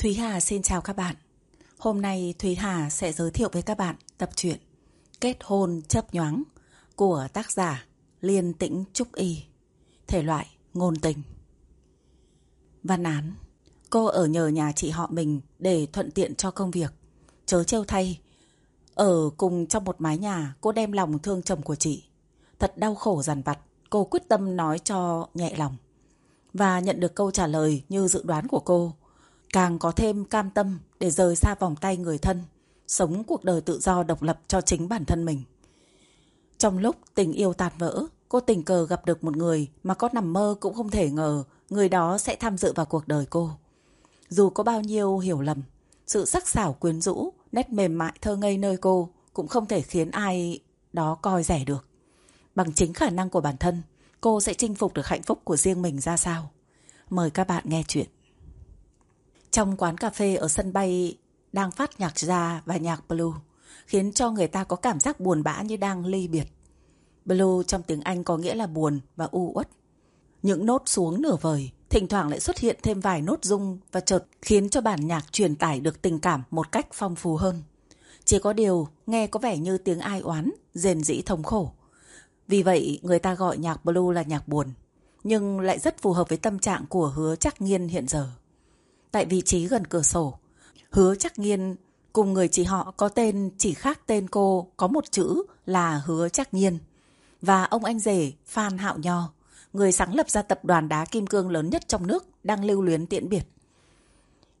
Thúy Hà xin chào các bạn. Hôm nay Thúy Hà sẽ giới thiệu với các bạn tập truyện Kết hôn chấp nhoáng của tác giả Liên Tĩnh Trúc Y. Thể loại ngôn tình. Văn án Cô ở nhờ nhà chị họ mình để thuận tiện cho công việc. Chớ trêu thay. Ở cùng trong một mái nhà, cô đem lòng thương chồng của chị. Thật đau khổ dằn vặt. Cô quyết tâm nói cho nhẹ lòng. Và nhận được câu trả lời như dự đoán của cô càng có thêm cam tâm để rời xa vòng tay người thân, sống cuộc đời tự do độc lập cho chính bản thân mình. Trong lúc tình yêu tàn vỡ, cô tình cờ gặp được một người mà có nằm mơ cũng không thể ngờ người đó sẽ tham dự vào cuộc đời cô. Dù có bao nhiêu hiểu lầm, sự sắc sảo quyến rũ, nét mềm mại thơ ngây nơi cô cũng không thể khiến ai đó coi rẻ được. Bằng chính khả năng của bản thân, cô sẽ chinh phục được hạnh phúc của riêng mình ra sao. Mời các bạn nghe chuyện. Trong quán cà phê ở sân bay đang phát nhạc ra và nhạc blue, khiến cho người ta có cảm giác buồn bã như đang ly biệt. Blue trong tiếng Anh có nghĩa là buồn và u uất. Những nốt xuống nửa vời, thỉnh thoảng lại xuất hiện thêm vài nốt rung và chợt khiến cho bản nhạc truyền tải được tình cảm một cách phong phú hơn. Chỉ có điều nghe có vẻ như tiếng ai oán, rền rĩ thống khổ. Vì vậy người ta gọi nhạc blue là nhạc buồn, nhưng lại rất phù hợp với tâm trạng của hứa chắc nghiên hiện giờ tại vị trí gần cửa sổ. Hứa chắc nhiên cùng người chị họ có tên chỉ khác tên cô có một chữ là Hứa chắc nhiên. Và ông anh rể Phan Hạo Nho, người sáng lập ra tập đoàn đá kim cương lớn nhất trong nước, đang lưu luyến tiễn biệt.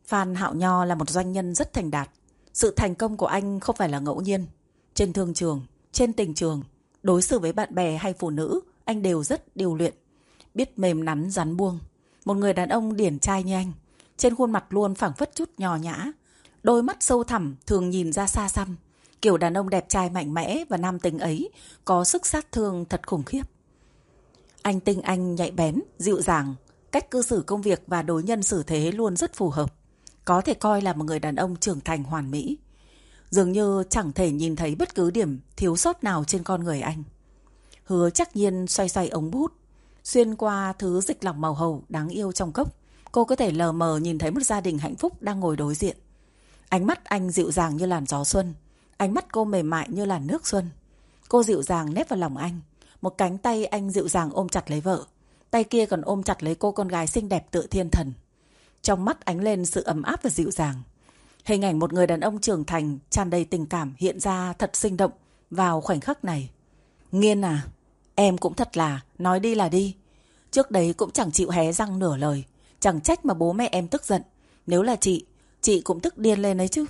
Phan Hạo Nho là một doanh nhân rất thành đạt. Sự thành công của anh không phải là ngẫu nhiên. Trên thương trường, trên tình trường, đối xử với bạn bè hay phụ nữ, anh đều rất điều luyện. Biết mềm nắn rắn buông. Một người đàn ông điển trai như anh trên khuôn mặt luôn phảng phất chút nhỏ nhã. Đôi mắt sâu thẳm thường nhìn ra xa xăm. Kiểu đàn ông đẹp trai mạnh mẽ và nam tính ấy có sức sát thương thật khủng khiếp. Anh tinh anh nhạy bén, dịu dàng, cách cư xử công việc và đối nhân xử thế luôn rất phù hợp. Có thể coi là một người đàn ông trưởng thành hoàn mỹ. Dường như chẳng thể nhìn thấy bất cứ điểm thiếu sót nào trên con người anh. Hứa chắc nhiên xoay xoay ống bút, xuyên qua thứ dịch lỏng màu hầu đáng yêu trong cốc. Cô có thể lờ mờ nhìn thấy một gia đình hạnh phúc đang ngồi đối diện. Ánh mắt anh dịu dàng như làn gió xuân. Ánh mắt cô mềm mại như làn nước xuân. Cô dịu dàng nép vào lòng anh. Một cánh tay anh dịu dàng ôm chặt lấy vợ. Tay kia còn ôm chặt lấy cô con gái xinh đẹp tự thiên thần. Trong mắt ánh lên sự ấm áp và dịu dàng. Hình ảnh một người đàn ông trưởng thành, tràn đầy tình cảm hiện ra thật sinh động vào khoảnh khắc này. Nghiên à, em cũng thật là, nói đi là đi. Trước đấy cũng chẳng chịu hé răng nửa lời. Chẳng trách mà bố mẹ em tức giận. Nếu là chị, chị cũng tức điên lên đấy chứ.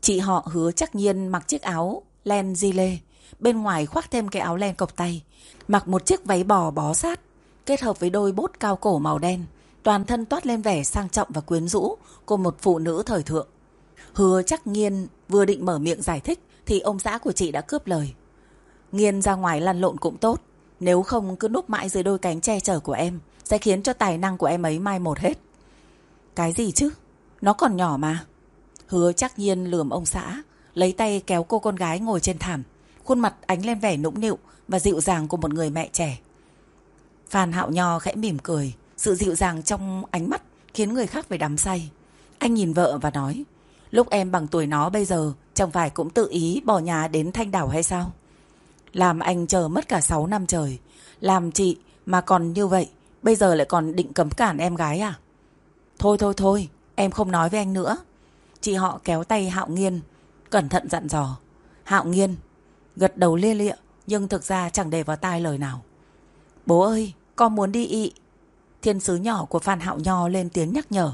Chị họ hứa chắc nhiên mặc chiếc áo len di lê. Bên ngoài khoác thêm cái áo len cộc tay. Mặc một chiếc váy bò bó sát. Kết hợp với đôi bốt cao cổ màu đen. Toàn thân toát lên vẻ sang trọng và quyến rũ của một phụ nữ thời thượng. Hứa chắc nghiên vừa định mở miệng giải thích thì ông xã của chị đã cướp lời. Nghiên ra ngoài lăn lộn cũng tốt. Nếu không cứ núp mãi dưới đôi cánh che chở của em sẽ khiến cho tài năng của em ấy mai một hết. Cái gì chứ? Nó còn nhỏ mà. Hứa chắc nhiên lườm ông xã, lấy tay kéo cô con gái ngồi trên thảm, khuôn mặt ánh lên vẻ nũng nịu và dịu dàng của một người mẹ trẻ. Phan Hạo Nho khẽ mỉm cười, sự dịu dàng trong ánh mắt khiến người khác phải đắm say. Anh nhìn vợ và nói, lúc em bằng tuổi nó bây giờ, chẳng phải cũng tự ý bỏ nhà đến Thanh Đảo hay sao? Làm anh chờ mất cả 6 năm trời, làm chị mà còn như vậy Bây giờ lại còn định cấm cản em gái à? Thôi thôi thôi, em không nói với anh nữa. Chị họ kéo tay Hạo Nghiên, cẩn thận dặn dò. Hạo Nghiên, gật đầu lia lịa, nhưng thực ra chẳng để vào tai lời nào. Bố ơi, con muốn đi ị. Thiên sứ nhỏ của Phan Hạo Nho lên tiếng nhắc nhở.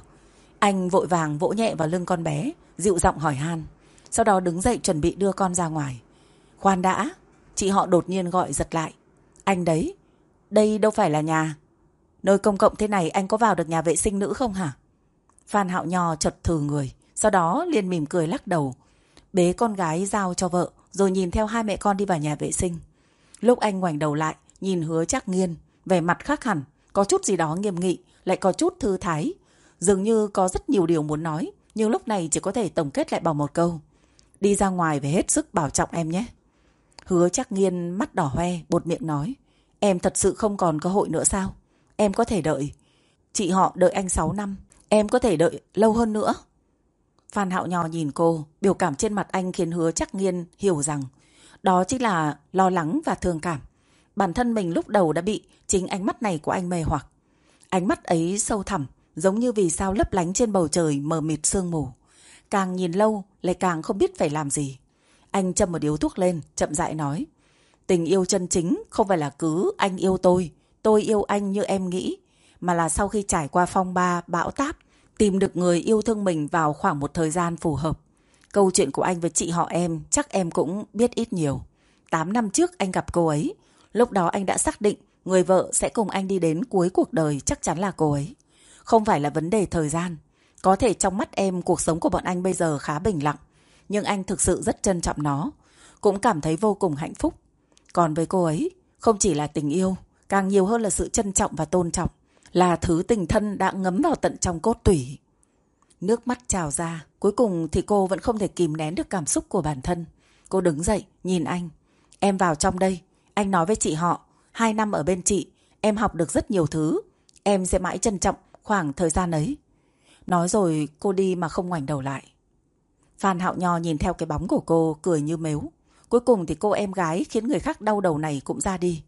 Anh vội vàng vỗ nhẹ vào lưng con bé, dịu giọng hỏi han. Sau đó đứng dậy chuẩn bị đưa con ra ngoài. Khoan đã, chị họ đột nhiên gọi giật lại. Anh đấy, đây đâu phải là nhà. Nơi công cộng thế này anh có vào được nhà vệ sinh nữ không hả? Phan Hạo Nho chật thừ người, sau đó liền mỉm cười lắc đầu. Bế con gái giao cho vợ, rồi nhìn theo hai mẹ con đi vào nhà vệ sinh. Lúc anh ngoảnh đầu lại, nhìn hứa chắc nghiên, vẻ mặt khác hẳn, có chút gì đó nghiêm nghị, lại có chút thư thái. Dường như có rất nhiều điều muốn nói, nhưng lúc này chỉ có thể tổng kết lại bằng một câu. Đi ra ngoài về hết sức bảo trọng em nhé. Hứa chắc nghiên mắt đỏ hoe, bột miệng nói. Em thật sự không còn cơ hội nữa sao? Em có thể đợi. Chị họ đợi anh 6 năm. Em có thể đợi lâu hơn nữa. Phan Hạo Nho nhìn cô, biểu cảm trên mặt anh khiến hứa chắc nghiên hiểu rằng đó chính là lo lắng và thương cảm. Bản thân mình lúc đầu đã bị chính ánh mắt này của anh mê hoặc. Ánh mắt ấy sâu thẳm, giống như vì sao lấp lánh trên bầu trời mờ mịt sương mù. Càng nhìn lâu, lại càng không biết phải làm gì. Anh châm một điếu thuốc lên, chậm rãi nói. Tình yêu chân chính không phải là cứ anh yêu tôi, tôi yêu anh như em nghĩ, mà là sau khi trải qua phong ba, bão táp, tìm được người yêu thương mình vào khoảng một thời gian phù hợp. Câu chuyện của anh với chị họ em chắc em cũng biết ít nhiều. 8 năm trước anh gặp cô ấy, lúc đó anh đã xác định người vợ sẽ cùng anh đi đến cuối cuộc đời chắc chắn là cô ấy. Không phải là vấn đề thời gian. Có thể trong mắt em cuộc sống của bọn anh bây giờ khá bình lặng, nhưng anh thực sự rất trân trọng nó, cũng cảm thấy vô cùng hạnh phúc. Còn với cô ấy, không chỉ là tình yêu, càng nhiều hơn là sự trân trọng và tôn trọng, là thứ tình thân đã ngấm vào tận trong cốt tủy. Nước mắt trào ra, cuối cùng thì cô vẫn không thể kìm nén được cảm xúc của bản thân. Cô đứng dậy, nhìn anh. Em vào trong đây, anh nói với chị họ, hai năm ở bên chị, em học được rất nhiều thứ. Em sẽ mãi trân trọng khoảng thời gian ấy. Nói rồi cô đi mà không ngoảnh đầu lại. Phan Hạo Nho nhìn theo cái bóng của cô, cười như mếu. Cuối cùng thì cô em gái khiến người khác đau đầu này cũng ra đi.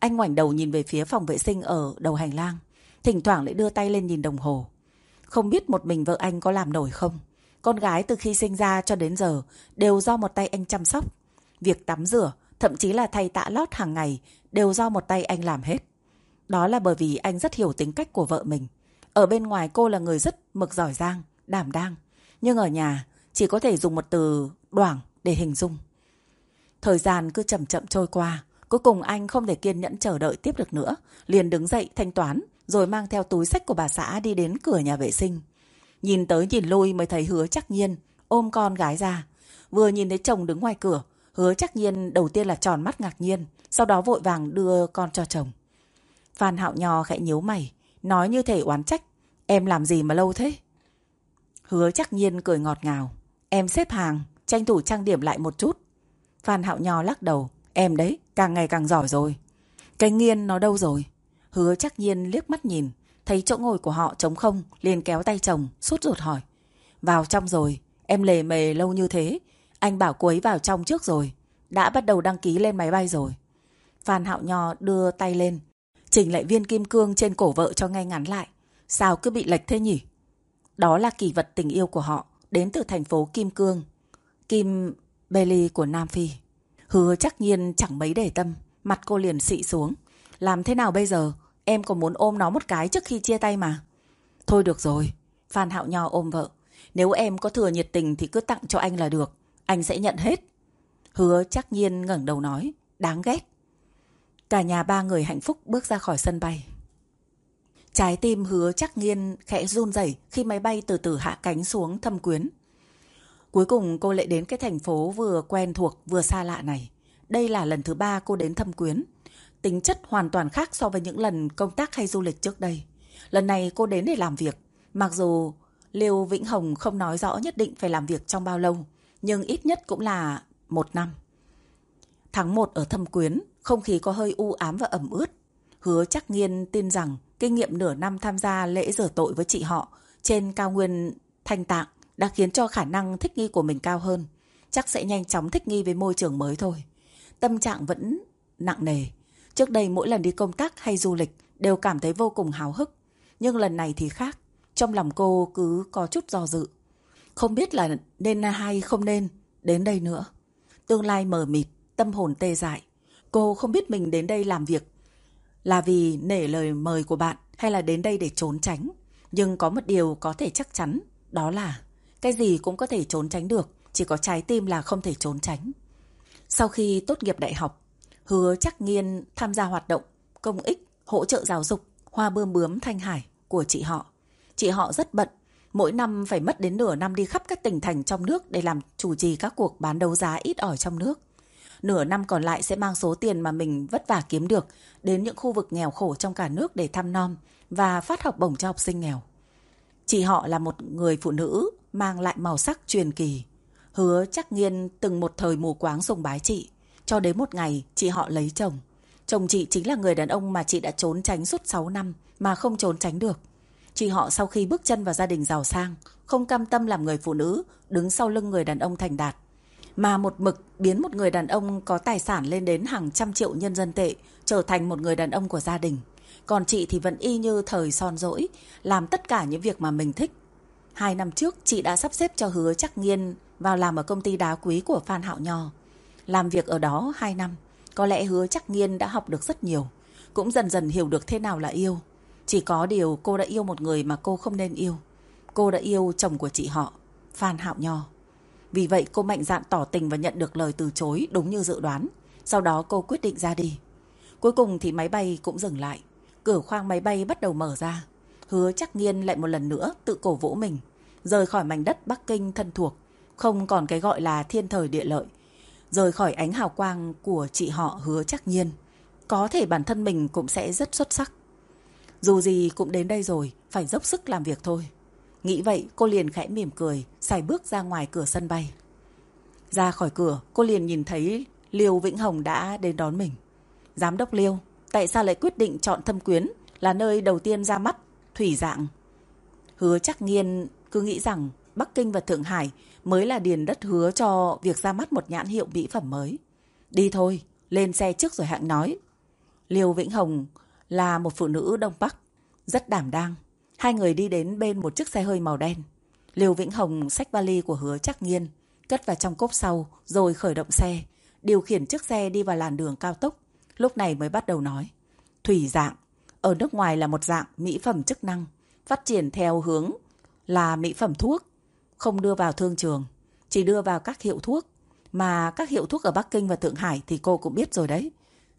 Anh ngoảnh đầu nhìn về phía phòng vệ sinh ở đầu hành lang. Thỉnh thoảng lại đưa tay lên nhìn đồng hồ. Không biết một mình vợ anh có làm nổi không? Con gái từ khi sinh ra cho đến giờ đều do một tay anh chăm sóc. Việc tắm rửa, thậm chí là thay tạ lót hàng ngày đều do một tay anh làm hết. Đó là bởi vì anh rất hiểu tính cách của vợ mình. Ở bên ngoài cô là người rất mực giỏi giang, đảm đang. Nhưng ở nhà chỉ có thể dùng một từ đoảng để hình dung. Thời gian cứ chậm chậm trôi qua. Cuối cùng anh không thể kiên nhẫn chờ đợi tiếp được nữa. Liền đứng dậy thanh toán rồi mang theo túi sách của bà xã đi đến cửa nhà vệ sinh. Nhìn tới nhìn lui mới thấy hứa chắc nhiên ôm con gái ra. Vừa nhìn thấy chồng đứng ngoài cửa, hứa chắc nhiên đầu tiên là tròn mắt ngạc nhiên, sau đó vội vàng đưa con cho chồng. Phan Hạo Nho khẽ nhíu mày, nói như thể oán trách. Em làm gì mà lâu thế? Hứa chắc nhiên cười ngọt ngào. Em xếp hàng, tranh thủ trang điểm lại một chút. Phan Hạo Nho lắc đầu. Em đấy, càng ngày càng giỏi rồi. Cái nghiên nó đâu rồi? Hứa chắc nhiên liếc mắt nhìn, thấy chỗ ngồi của họ trống không, liền kéo tay chồng, sút ruột hỏi. Vào trong rồi, em lề mề lâu như thế, anh bảo cô ấy vào trong trước rồi, đã bắt đầu đăng ký lên máy bay rồi. Phan Hạo Nho đưa tay lên, chỉnh lại viên kim cương trên cổ vợ cho ngay ngắn lại. Sao cứ bị lệch thế nhỉ? Đó là kỳ vật tình yêu của họ, đến từ thành phố Kim Cương, Kim Bailey của Nam Phi. Hứa chắc nhiên chẳng mấy để tâm, mặt cô liền xị xuống. Làm thế nào bây giờ? Em còn muốn ôm nó một cái trước khi chia tay mà. Thôi được rồi. Phan Hạo Nho ôm vợ. Nếu em có thừa nhiệt tình thì cứ tặng cho anh là được. Anh sẽ nhận hết. Hứa chắc nhiên ngẩng đầu nói. Đáng ghét. Cả nhà ba người hạnh phúc bước ra khỏi sân bay. Trái tim hứa chắc nghiên khẽ run rẩy khi máy bay từ từ hạ cánh xuống thâm quyến. Cuối cùng cô lại đến cái thành phố vừa quen thuộc vừa xa lạ này. Đây là lần thứ ba cô đến thâm quyến tính chất hoàn toàn khác so với những lần công tác hay du lịch trước đây. Lần này cô đến để làm việc, mặc dù Liêu Vĩnh Hồng không nói rõ nhất định phải làm việc trong bao lâu, nhưng ít nhất cũng là một năm. Tháng 1 ở Thâm Quyến, không khí có hơi u ám và ẩm ướt. Hứa chắc nghiên tin rằng kinh nghiệm nửa năm tham gia lễ rửa tội với chị họ trên cao nguyên thanh tạng đã khiến cho khả năng thích nghi của mình cao hơn. Chắc sẽ nhanh chóng thích nghi với môi trường mới thôi. Tâm trạng vẫn nặng nề, Trước đây mỗi lần đi công tác hay du lịch đều cảm thấy vô cùng háo hức. Nhưng lần này thì khác. Trong lòng cô cứ có chút do dự. Không biết là nên hay không nên đến đây nữa. Tương lai mờ mịt, tâm hồn tê dại. Cô không biết mình đến đây làm việc là vì nể lời mời của bạn hay là đến đây để trốn tránh. Nhưng có một điều có thể chắc chắn, đó là cái gì cũng có thể trốn tránh được, chỉ có trái tim là không thể trốn tránh. Sau khi tốt nghiệp đại học, hứa chắc nghiên tham gia hoạt động công ích, hỗ trợ giáo dục, hoa bươm bướm Thanh Hải của chị họ. Chị họ rất bận, mỗi năm phải mất đến nửa năm đi khắp các tỉnh thành trong nước để làm chủ trì các cuộc bán đấu giá ít ỏi trong nước. Nửa năm còn lại sẽ mang số tiền mà mình vất vả kiếm được đến những khu vực nghèo khổ trong cả nước để thăm nom và phát học bổng cho học sinh nghèo. Chị họ là một người phụ nữ mang lại màu sắc truyền kỳ. Hứa chắc nghiên từng một thời mù quáng sùng bái chị. Cho đến một ngày, chị họ lấy chồng. Chồng chị chính là người đàn ông mà chị đã trốn tránh suốt 6 năm mà không trốn tránh được. Chị họ sau khi bước chân vào gia đình giàu sang, không cam tâm làm người phụ nữ, đứng sau lưng người đàn ông thành đạt. Mà một mực biến một người đàn ông có tài sản lên đến hàng trăm triệu nhân dân tệ, trở thành một người đàn ông của gia đình. Còn chị thì vẫn y như thời son rỗi, làm tất cả những việc mà mình thích. Hai năm trước, chị đã sắp xếp cho hứa chắc nghiên vào làm ở công ty đá quý của Phan Hạo Nho. Làm việc ở đó hai năm, có lẽ hứa chắc nghiên đã học được rất nhiều, cũng dần dần hiểu được thế nào là yêu. Chỉ có điều cô đã yêu một người mà cô không nên yêu. Cô đã yêu chồng của chị họ, Phan Hạo Nho. Vì vậy cô mạnh dạn tỏ tình và nhận được lời từ chối đúng như dự đoán. Sau đó cô quyết định ra đi. Cuối cùng thì máy bay cũng dừng lại. Cửa khoang máy bay bắt đầu mở ra. Hứa chắc nghiên lại một lần nữa tự cổ vũ mình. Rời khỏi mảnh đất Bắc Kinh thân thuộc. Không còn cái gọi là thiên thời địa lợi. Rời khỏi ánh hào quang của chị họ hứa chắc nhiên. Có thể bản thân mình cũng sẽ rất xuất sắc. Dù gì cũng đến đây rồi, phải dốc sức làm việc thôi. Nghĩ vậy cô liền khẽ mỉm cười, xài bước ra ngoài cửa sân bay. Ra khỏi cửa, cô liền nhìn thấy Liêu Vĩnh Hồng đã đến đón mình. Giám đốc Liêu, tại sao lại quyết định chọn thâm quyến là nơi đầu tiên ra mắt thủy dạng? Hứa chắc nghiên cứ nghĩ rằng Bắc Kinh và Thượng Hải mới là điền đất hứa cho việc ra mắt một nhãn hiệu mỹ phẩm mới. Đi thôi, lên xe trước rồi hạng nói. Liêu Vĩnh Hồng là một phụ nữ Đông Bắc, rất đảm đang. Hai người đi đến bên một chiếc xe hơi màu đen. Liêu Vĩnh Hồng xách vali của hứa chắc nghiên, cất vào trong cốp sau rồi khởi động xe, điều khiển chiếc xe đi vào làn đường cao tốc. Lúc này mới bắt đầu nói. Thủy dạng, ở nước ngoài là một dạng mỹ phẩm chức năng, phát triển theo hướng là mỹ phẩm thuốc, không đưa vào thương trường, chỉ đưa vào các hiệu thuốc. Mà các hiệu thuốc ở Bắc Kinh và Thượng Hải thì cô cũng biết rồi đấy.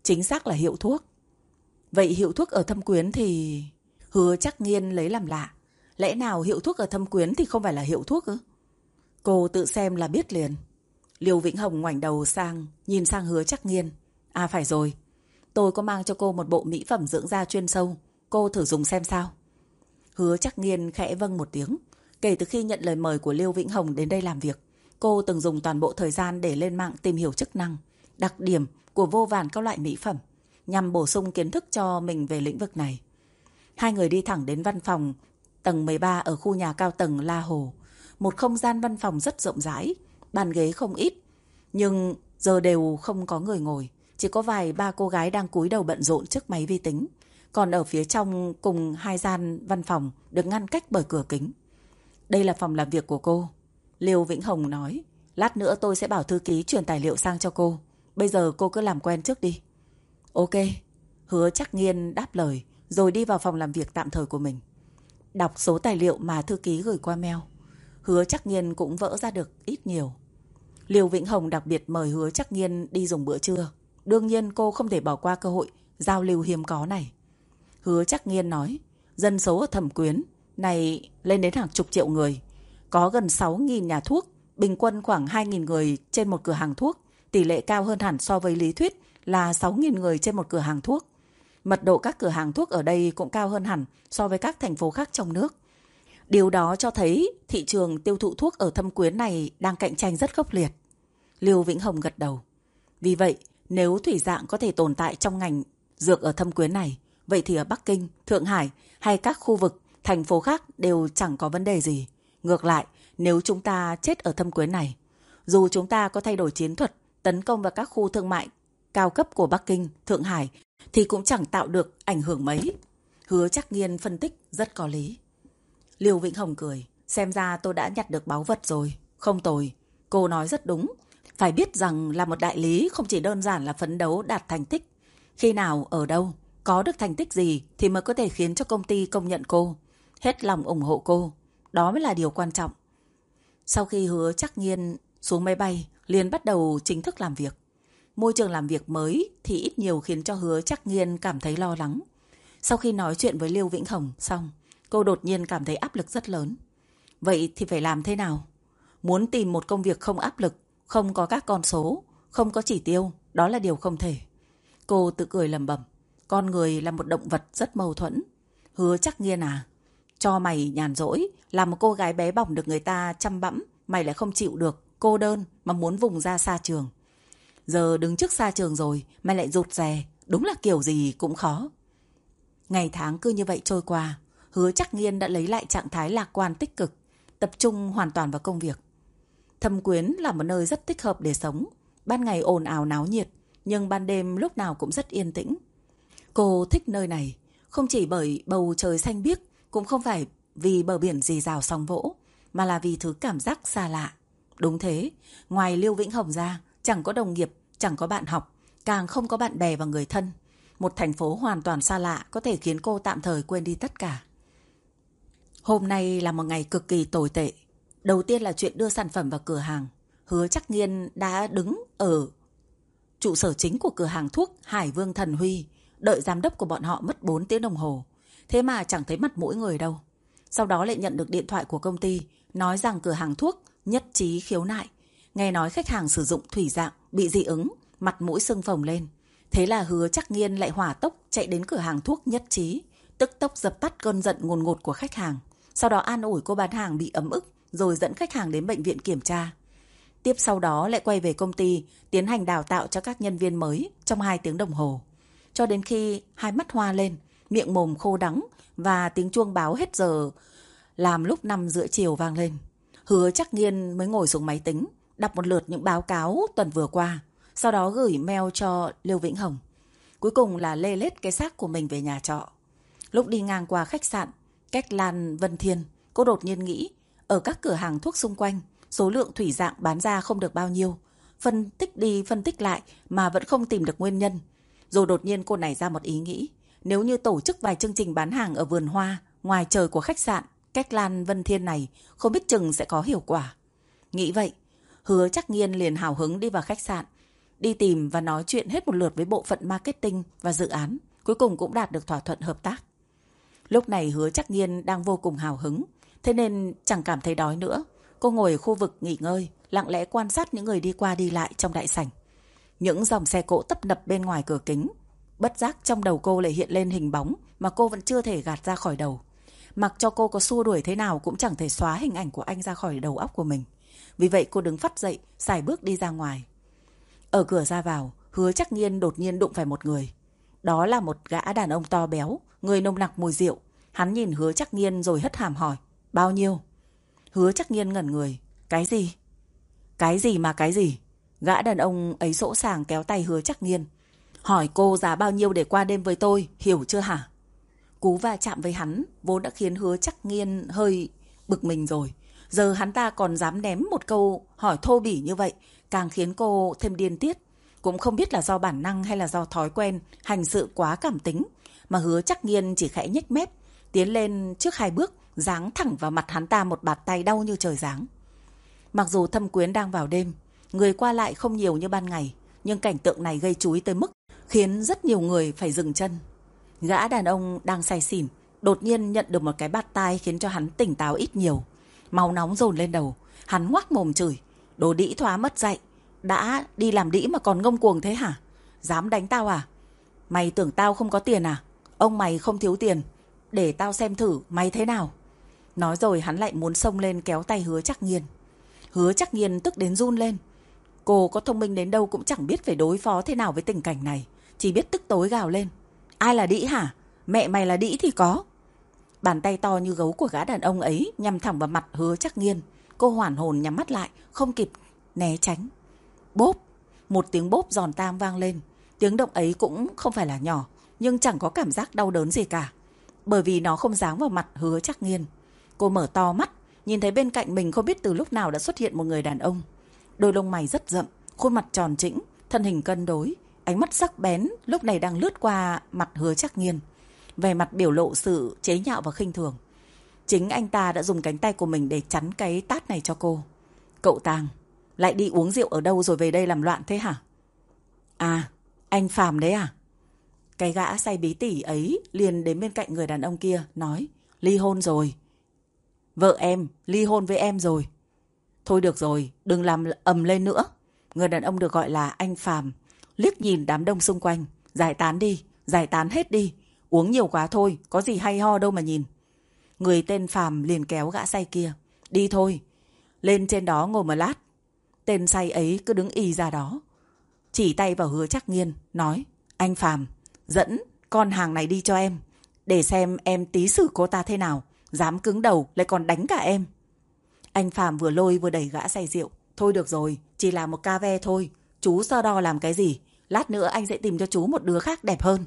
Chính xác là hiệu thuốc. Vậy hiệu thuốc ở thâm quyến thì... Hứa chắc nghiên lấy làm lạ. Lẽ nào hiệu thuốc ở thâm quyến thì không phải là hiệu thuốc ư? Cô tự xem là biết liền. Liêu Vĩnh Hồng ngoảnh đầu sang, nhìn sang hứa chắc nghiên. À phải rồi, tôi có mang cho cô một bộ mỹ phẩm dưỡng da chuyên sâu. Cô thử dùng xem sao. Hứa chắc nghiên khẽ vâng một tiếng. Kể từ khi nhận lời mời của Liêu Vĩnh Hồng đến đây làm việc, cô từng dùng toàn bộ thời gian để lên mạng tìm hiểu chức năng, đặc điểm của vô vàn các loại mỹ phẩm, nhằm bổ sung kiến thức cho mình về lĩnh vực này. Hai người đi thẳng đến văn phòng tầng 13 ở khu nhà cao tầng La Hồ. Một không gian văn phòng rất rộng rãi, bàn ghế không ít, nhưng giờ đều không có người ngồi. Chỉ có vài ba cô gái đang cúi đầu bận rộn trước máy vi tính. Còn ở phía trong cùng hai gian văn phòng được ngăn cách bởi cửa kính. Đây là phòng làm việc của cô. Liêu Vĩnh Hồng nói, lát nữa tôi sẽ bảo thư ký chuyển tài liệu sang cho cô. Bây giờ cô cứ làm quen trước đi. Ok, hứa chắc nghiên đáp lời, rồi đi vào phòng làm việc tạm thời của mình. Đọc số tài liệu mà thư ký gửi qua mail. Hứa chắc nghiên cũng vỡ ra được ít nhiều. Liêu Vĩnh Hồng đặc biệt mời hứa chắc nghiên đi dùng bữa trưa. Đương nhiên cô không thể bỏ qua cơ hội giao lưu hiếm có này. Hứa chắc nghiên nói, dân số ở thẩm quyến này lên đến hàng chục triệu người. Có gần 6.000 nhà thuốc, bình quân khoảng 2.000 người trên một cửa hàng thuốc. Tỷ lệ cao hơn hẳn so với lý thuyết là 6.000 người trên một cửa hàng thuốc. Mật độ các cửa hàng thuốc ở đây cũng cao hơn hẳn so với các thành phố khác trong nước. Điều đó cho thấy thị trường tiêu thụ thuốc ở thâm quyến này đang cạnh tranh rất khốc liệt. Liêu Vĩnh Hồng gật đầu. Vì vậy, nếu thủy dạng có thể tồn tại trong ngành dược ở thâm quyến này, vậy thì ở Bắc Kinh, Thượng Hải hay các khu vực, thành phố khác đều chẳng có vấn đề gì. Ngược lại, nếu chúng ta chết ở thâm quyến này, dù chúng ta có thay đổi chiến thuật, tấn công vào các khu thương mại cao cấp của Bắc Kinh, Thượng Hải thì cũng chẳng tạo được ảnh hưởng mấy. Hứa chắc nghiên phân tích rất có lý. Liêu Vĩnh Hồng cười, xem ra tôi đã nhặt được báu vật rồi. Không tồi, cô nói rất đúng. Phải biết rằng là một đại lý không chỉ đơn giản là phấn đấu đạt thành tích. Khi nào, ở đâu, có được thành tích gì thì mới có thể khiến cho công ty công nhận cô. Hết lòng ủng hộ cô. Đó mới là điều quan trọng. Sau khi hứa chắc nhiên xuống máy bay, liền bắt đầu chính thức làm việc. Môi trường làm việc mới thì ít nhiều khiến cho hứa chắc nghiên cảm thấy lo lắng. Sau khi nói chuyện với Liêu Vĩnh Hồng xong, cô đột nhiên cảm thấy áp lực rất lớn. Vậy thì phải làm thế nào? Muốn tìm một công việc không áp lực, không có các con số, không có chỉ tiêu, đó là điều không thể. Cô tự cười lầm bẩm con người là một động vật rất mâu thuẫn. Hứa chắc nghiên à, cho mày nhàn rỗi, làm một cô gái bé bỏng được người ta chăm bẵm, mày lại không chịu được, cô đơn mà muốn vùng ra xa trường. Giờ đứng trước xa trường rồi, mày lại rụt rè, đúng là kiểu gì cũng khó. Ngày tháng cứ như vậy trôi qua, hứa chắc nghiên đã lấy lại trạng thái lạc quan tích cực, tập trung hoàn toàn vào công việc. Thâm Quyến là một nơi rất thích hợp để sống. Ban ngày ồn ào náo nhiệt, nhưng ban đêm lúc nào cũng rất yên tĩnh. Cô thích nơi này, không chỉ bởi bầu trời xanh biếc, cũng không phải vì bờ biển dì rào sóng vỗ, mà là vì thứ cảm giác xa lạ. Đúng thế, ngoài Liêu Vĩnh Hồng ra, chẳng có đồng nghiệp, chẳng có bạn học, càng không có bạn bè và người thân. Một thành phố hoàn toàn xa lạ có thể khiến cô tạm thời quên đi tất cả. Hôm nay là một ngày cực kỳ tồi tệ. Đầu tiên là chuyện đưa sản phẩm vào cửa hàng. Hứa chắc nghiên đã đứng ở trụ sở chính của cửa hàng thuốc Hải Vương Thần Huy, đợi giám đốc của bọn họ mất 4 tiếng đồng hồ. Thế mà chẳng thấy mặt mỗi người đâu. Sau đó lại nhận được điện thoại của công ty, nói rằng cửa hàng thuốc nhất trí khiếu nại. Nghe nói khách hàng sử dụng thủy dạng, bị dị ứng, mặt mũi sưng phồng lên. Thế là hứa chắc nghiên lại hỏa tốc chạy đến cửa hàng thuốc nhất trí, tức tốc dập tắt cơn giận ngồn ngột của khách hàng. Sau đó an ủi cô bán hàng bị ấm ức, rồi dẫn khách hàng đến bệnh viện kiểm tra. Tiếp sau đó lại quay về công ty, tiến hành đào tạo cho các nhân viên mới trong 2 tiếng đồng hồ. Cho đến khi hai mắt hoa lên, miệng mồm khô đắng và tiếng chuông báo hết giờ làm lúc 5 rưỡi chiều vang lên. Hứa chắc nghiên mới ngồi xuống máy tính, đọc một lượt những báo cáo tuần vừa qua, sau đó gửi mail cho Lưu Vĩnh Hồng. Cuối cùng là lê lết cái xác của mình về nhà trọ. Lúc đi ngang qua khách sạn, cách Lan Vân Thiên, cô đột nhiên nghĩ, ở các cửa hàng thuốc xung quanh, số lượng thủy dạng bán ra không được bao nhiêu. Phân tích đi phân tích lại mà vẫn không tìm được nguyên nhân. Rồi đột nhiên cô này ra một ý nghĩ. Nếu như tổ chức vài chương trình bán hàng ở vườn hoa, ngoài trời của khách sạn, cách Lan Vân Thiên này, không biết chừng sẽ có hiệu quả. Nghĩ vậy, hứa chắc nghiên liền hào hứng đi vào khách sạn, đi tìm và nói chuyện hết một lượt với bộ phận marketing và dự án, cuối cùng cũng đạt được thỏa thuận hợp tác. Lúc này hứa chắc nghiên đang vô cùng hào hứng, thế nên chẳng cảm thấy đói nữa. Cô ngồi ở khu vực nghỉ ngơi, lặng lẽ quan sát những người đi qua đi lại trong đại sảnh. Những dòng xe cộ tấp nập bên ngoài cửa kính. Bất giác trong đầu cô lại hiện lên hình bóng mà cô vẫn chưa thể gạt ra khỏi đầu. Mặc cho cô có xua đuổi thế nào cũng chẳng thể xóa hình ảnh của anh ra khỏi đầu óc của mình. Vì vậy cô đứng phát dậy, xài bước đi ra ngoài. Ở cửa ra vào, hứa chắc nhiên đột nhiên đụng phải một người. Đó là một gã đàn ông to béo, người nồng nặc mùi rượu. Hắn nhìn hứa chắc nhiên rồi hất hàm hỏi. Bao nhiêu? Hứa chắc nhiên ngẩn người. Cái gì? Cái gì mà cái gì? Gã đàn ông ấy sỗ sàng kéo tay hứa chắc nhiên. Hỏi cô giá bao nhiêu để qua đêm với tôi, hiểu chưa hả? Cú va chạm với hắn vốn đã khiến hứa chắc nghiên hơi bực mình rồi. Giờ hắn ta còn dám ném một câu hỏi thô bỉ như vậy, càng khiến cô thêm điên tiết. Cũng không biết là do bản năng hay là do thói quen, hành sự quá cảm tính, mà hứa chắc nghiên chỉ khẽ nhếch mép, tiến lên trước hai bước, giáng thẳng vào mặt hắn ta một bạt tay đau như trời giáng. Mặc dù thâm quyến đang vào đêm, người qua lại không nhiều như ban ngày, nhưng cảnh tượng này gây chú ý tới mức khiến rất nhiều người phải dừng chân. Gã đàn ông đang say xỉn, đột nhiên nhận được một cái bạt tai khiến cho hắn tỉnh táo ít nhiều. Máu nóng dồn lên đầu, hắn ngoác mồm chửi, đồ đĩ thoá mất dạy, đã đi làm đĩ mà còn ngông cuồng thế hả? Dám đánh tao à? Mày tưởng tao không có tiền à? Ông mày không thiếu tiền, để tao xem thử mày thế nào. Nói rồi hắn lại muốn xông lên kéo tay hứa chắc nghiền Hứa chắc nghiền tức đến run lên. Cô có thông minh đến đâu cũng chẳng biết phải đối phó thế nào với tình cảnh này. Chỉ biết tức tối gào lên. Ai là đĩ hả? Mẹ mày là đĩ thì có. Bàn tay to như gấu của gã đàn ông ấy nhằm thẳng vào mặt hứa chắc nghiên. Cô hoàn hồn nhắm mắt lại, không kịp né tránh. Bốp! Một tiếng bốp giòn tam vang lên. Tiếng động ấy cũng không phải là nhỏ, nhưng chẳng có cảm giác đau đớn gì cả. Bởi vì nó không dáng vào mặt hứa chắc nghiên. Cô mở to mắt, nhìn thấy bên cạnh mình không biết từ lúc nào đã xuất hiện một người đàn ông. Đôi lông mày rất rậm, khuôn mặt tròn trĩnh, thân hình cân đối, ánh mắt sắc bén lúc này đang lướt qua mặt hứa chắc nghiên. Về mặt biểu lộ sự chế nhạo và khinh thường. Chính anh ta đã dùng cánh tay của mình để chắn cái tát này cho cô. Cậu Tàng, lại đi uống rượu ở đâu rồi về đây làm loạn thế hả? À, anh Phàm đấy à? Cái gã say bí tỉ ấy liền đến bên cạnh người đàn ông kia, nói, ly hôn rồi. Vợ em, ly hôn với em rồi. Thôi được rồi, đừng làm ầm lên nữa. Người đàn ông được gọi là anh Phàm liếc nhìn đám đông xung quanh. Giải tán đi, giải tán hết đi. Uống nhiều quá thôi, có gì hay ho đâu mà nhìn. Người tên Phàm liền kéo gã say kia. Đi thôi, lên trên đó ngồi một lát. Tên say ấy cứ đứng y ra đó. Chỉ tay vào hứa chắc nghiên, nói. Anh Phàm dẫn con hàng này đi cho em. để xem em tí xử cô ta thế nào. Dám cứng đầu lại còn đánh cả em. Anh Phạm vừa lôi vừa đẩy gã say rượu. Thôi được rồi, chỉ là một ca ve thôi. Chú so đo làm cái gì? Lát nữa anh sẽ tìm cho chú một đứa khác đẹp hơn.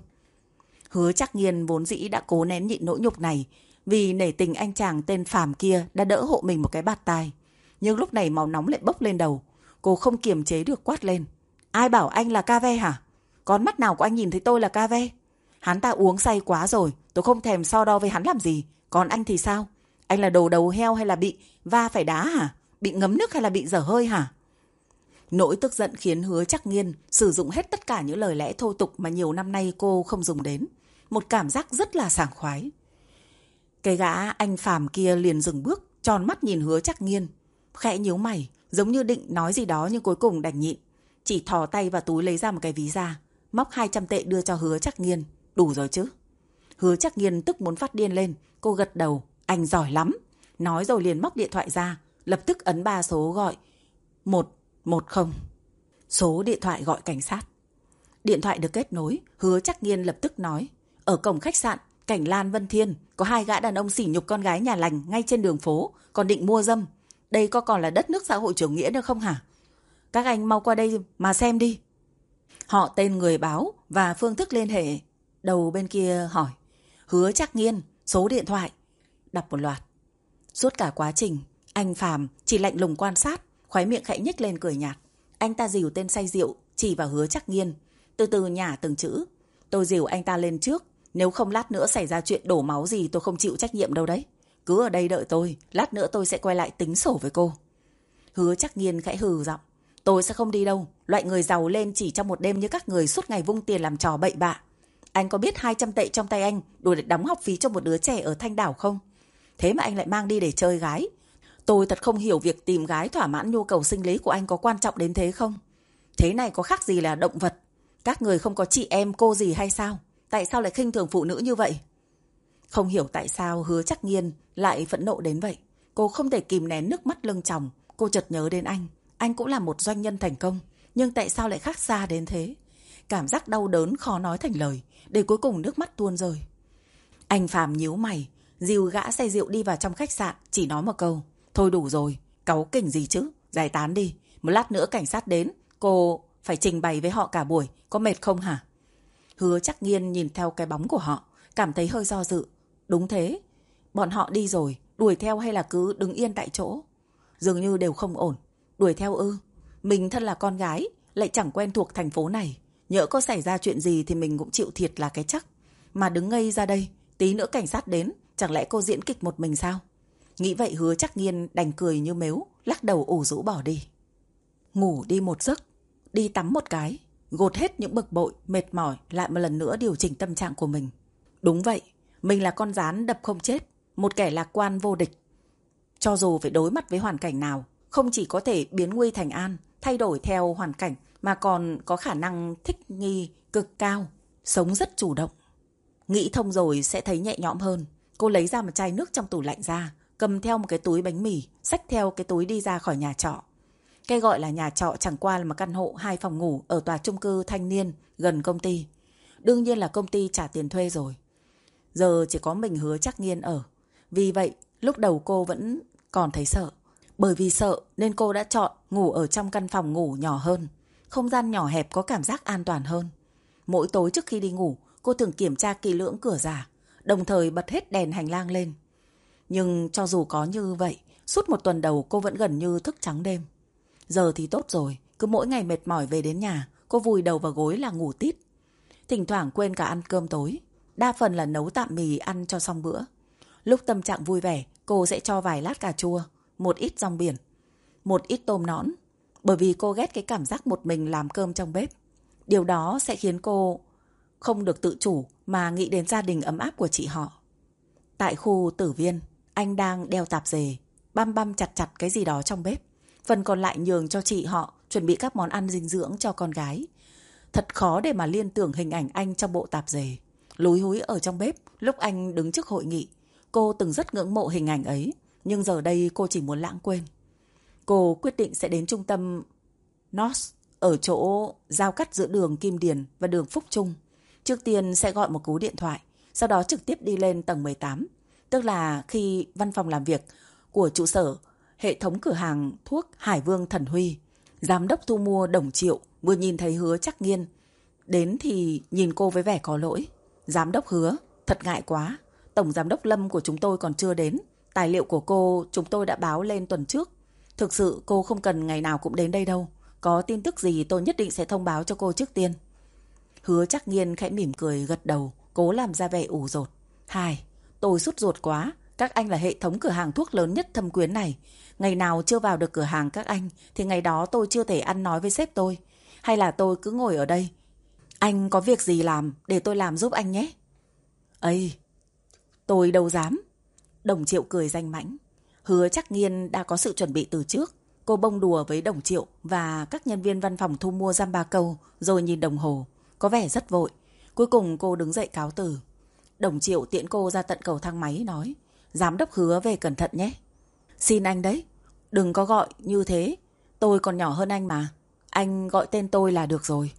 Hứa chắc nghiên vốn dĩ đã cố nén nhịn nỗi nhục này vì nể tình anh chàng tên Phạm kia đã đỡ hộ mình một cái bạt tai. Nhưng lúc này màu nóng lại bốc lên đầu. Cô không kiềm chế được quát lên. Ai bảo anh là ca ve hả? Con mắt nào của anh nhìn thấy tôi là ca ve? Hắn ta uống say quá rồi, tôi không thèm so đo với hắn làm gì. Còn anh thì sao? Anh là đồ đầu heo hay là bị va phải đá hả? Bị ngấm nước hay là bị dở hơi hả? Nỗi tức giận khiến hứa chắc nghiên sử dụng hết tất cả những lời lẽ thô tục mà nhiều năm nay cô không dùng đến. Một cảm giác rất là sảng khoái. Cái gã anh phàm kia liền dừng bước, tròn mắt nhìn hứa chắc nghiên. Khẽ nhíu mày, giống như định nói gì đó nhưng cuối cùng đành nhịn. Chỉ thò tay vào túi lấy ra một cái ví da, móc 200 tệ đưa cho hứa chắc nghiên. Đủ rồi chứ? Hứa chắc nghiên tức muốn phát điên lên, cô gật đầu. Anh giỏi lắm. Nói rồi liền móc điện thoại ra, lập tức ấn ba số gọi. 110. Số điện thoại gọi cảnh sát. Điện thoại được kết nối, hứa chắc nghiên lập tức nói. Ở cổng khách sạn, Cảnh Lan Vân Thiên, có hai gã đàn ông sỉ nhục con gái nhà lành ngay trên đường phố, còn định mua dâm. Đây có còn là đất nước xã hội chủ nghĩa nữa không hả? Các anh mau qua đây mà xem đi. Họ tên người báo và phương thức liên hệ. Đầu bên kia hỏi. Hứa chắc nghiên, số điện thoại. Đọc một loạt. Suốt cả quá trình, anh Phàm chỉ lạnh lùng quan sát, khóe miệng khẽ nhếch lên cười nhạt. Anh ta dìu tên say rượu, chỉ vào hứa chắc nghiên. Từ từ nhả từng chữ. Tôi dìu anh ta lên trước. Nếu không lát nữa xảy ra chuyện đổ máu gì tôi không chịu trách nhiệm đâu đấy. Cứ ở đây đợi tôi, lát nữa tôi sẽ quay lại tính sổ với cô. Hứa chắc nghiên khẽ hừ giọng. Tôi sẽ không đi đâu. Loại người giàu lên chỉ trong một đêm như các người suốt ngày vung tiền làm trò bậy bạ. Anh có biết 200 tệ trong tay anh đủ để đóng học phí cho một đứa trẻ ở Thanh Đảo không? Thế mà anh lại mang đi để chơi gái. Tôi thật không hiểu việc tìm gái thỏa mãn nhu cầu sinh lý của anh có quan trọng đến thế không? Thế này có khác gì là động vật? Các người không có chị em, cô gì hay sao? Tại sao lại khinh thường phụ nữ như vậy? Không hiểu tại sao hứa chắc nghiên lại phẫn nộ đến vậy. Cô không thể kìm nén nước mắt lưng tròng. Cô chợt nhớ đến anh. Anh cũng là một doanh nhân thành công. Nhưng tại sao lại khác xa đến thế? Cảm giác đau đớn khó nói thành lời. Để cuối cùng nước mắt tuôn rơi. Anh Phạm nhíu mày. Dìu gã say rượu đi vào trong khách sạn. Chỉ nói một câu. Thôi đủ rồi. Cáu kỉnh gì chứ? Giải tán đi. Một lát nữa cảnh sát đến. Cô phải trình bày với họ cả buổi. Có mệt không hả? Hứa chắc nghiên nhìn theo cái bóng của họ. Cảm thấy hơi do dự. Đúng thế. Bọn họ đi rồi. Đuổi theo hay là cứ đứng yên tại chỗ? Dường như đều không ổn. Đuổi theo ư? Mình thân là con gái, lại chẳng quen thuộc thành phố này. Nhỡ có xảy ra chuyện gì thì mình cũng chịu thiệt là cái chắc. Mà đứng ngây ra đây, tí nữa cảnh sát đến, chẳng lẽ cô diễn kịch một mình sao? Nghĩ vậy hứa chắc nghiên đành cười như mếu, lắc đầu ủ rũ bỏ đi. Ngủ đi một giấc, đi tắm một cái, gột hết những bực bội, mệt mỏi lại một lần nữa điều chỉnh tâm trạng của mình. Đúng vậy, mình là con rán đập không chết, một kẻ lạc quan vô địch. Cho dù phải đối mặt với hoàn cảnh nào, không chỉ có thể biến nguy thành an, thay đổi theo hoàn cảnh, mà còn có khả năng thích nghi cực cao, sống rất chủ động. Nghĩ thông rồi sẽ thấy nhẹ nhõm hơn. Cô lấy ra một chai nước trong tủ lạnh ra, cầm theo một cái túi bánh mì, xách theo cái túi đi ra khỏi nhà trọ. Cái gọi là nhà trọ chẳng qua là một căn hộ hai phòng ngủ ở tòa trung cư thanh niên gần công ty. Đương nhiên là công ty trả tiền thuê rồi. Giờ chỉ có mình hứa chắc nghiên ở. Vì vậy, lúc đầu cô vẫn còn thấy sợ. Bởi vì sợ nên cô đã chọn ngủ ở trong căn phòng ngủ nhỏ hơn. Không gian nhỏ hẹp có cảm giác an toàn hơn. Mỗi tối trước khi đi ngủ, cô thường kiểm tra kỹ lưỡng cửa giả, đồng thời bật hết đèn hành lang lên. Nhưng cho dù có như vậy, suốt một tuần đầu cô vẫn gần như thức trắng đêm. Giờ thì tốt rồi, cứ mỗi ngày mệt mỏi về đến nhà, cô vùi đầu vào gối là ngủ tít. Thỉnh thoảng quên cả ăn cơm tối, đa phần là nấu tạm mì ăn cho xong bữa. Lúc tâm trạng vui vẻ, cô sẽ cho vài lát cà chua, một ít rong biển, một ít tôm nõn. Bởi vì cô ghét cái cảm giác một mình làm cơm trong bếp. Điều đó sẽ khiến cô không được tự chủ mà nghĩ đến gia đình ấm áp của chị họ. Tại khu tử viên, anh đang đeo tạp dề, băm băm chặt chặt cái gì đó trong bếp. Phần còn lại nhường cho chị họ chuẩn bị các món ăn dinh dưỡng cho con gái. Thật khó để mà liên tưởng hình ảnh anh trong bộ tạp dề. Lúi húi ở trong bếp lúc anh đứng trước hội nghị. Cô từng rất ngưỡng mộ hình ảnh ấy. Nhưng giờ đây cô chỉ muốn lãng quên. Cô quyết định sẽ đến trung tâm NOS ở chỗ giao cắt giữa đường Kim Điền và đường Phúc Trung. Trước tiên sẽ gọi một cú điện thoại, sau đó trực tiếp đi lên tầng 18, tức là khi văn phòng làm việc của trụ sở hệ thống cửa hàng thuốc Hải Vương Thần Huy. Giám đốc thu mua đồng triệu vừa nhìn thấy hứa chắc nghiên. Đến thì nhìn cô với vẻ có lỗi. Giám đốc hứa, thật ngại quá. Tổng giám đốc Lâm của chúng tôi còn chưa đến. Tài liệu của cô chúng tôi đã báo lên tuần trước. Thực sự cô không cần ngày nào cũng đến đây đâu. Có tin tức gì tôi nhất định sẽ thông báo cho cô trước tiên. Hứa chắc nghiên khẽ mỉm cười gật đầu, cố làm ra vẻ ủ rột. Hai, tôi sút ruột quá. Các anh là hệ thống cửa hàng thuốc lớn nhất thâm quyến này. Ngày nào chưa vào được cửa hàng các anh thì ngày đó tôi chưa thể ăn nói với sếp tôi. Hay là tôi cứ ngồi ở đây. Anh có việc gì làm để tôi làm giúp anh nhé. Ây, tôi đâu dám. Đồng triệu cười danh mãnh. Hứa chắc nghiên đã có sự chuẩn bị từ trước. Cô bông đùa với đồng triệu và các nhân viên văn phòng thu mua giam ba câu rồi nhìn đồng hồ. Có vẻ rất vội. Cuối cùng cô đứng dậy cáo từ. Đồng triệu tiện cô ra tận cầu thang máy nói. Giám đốc hứa về cẩn thận nhé. Xin anh đấy. Đừng có gọi như thế. Tôi còn nhỏ hơn anh mà. Anh gọi tên tôi là được rồi.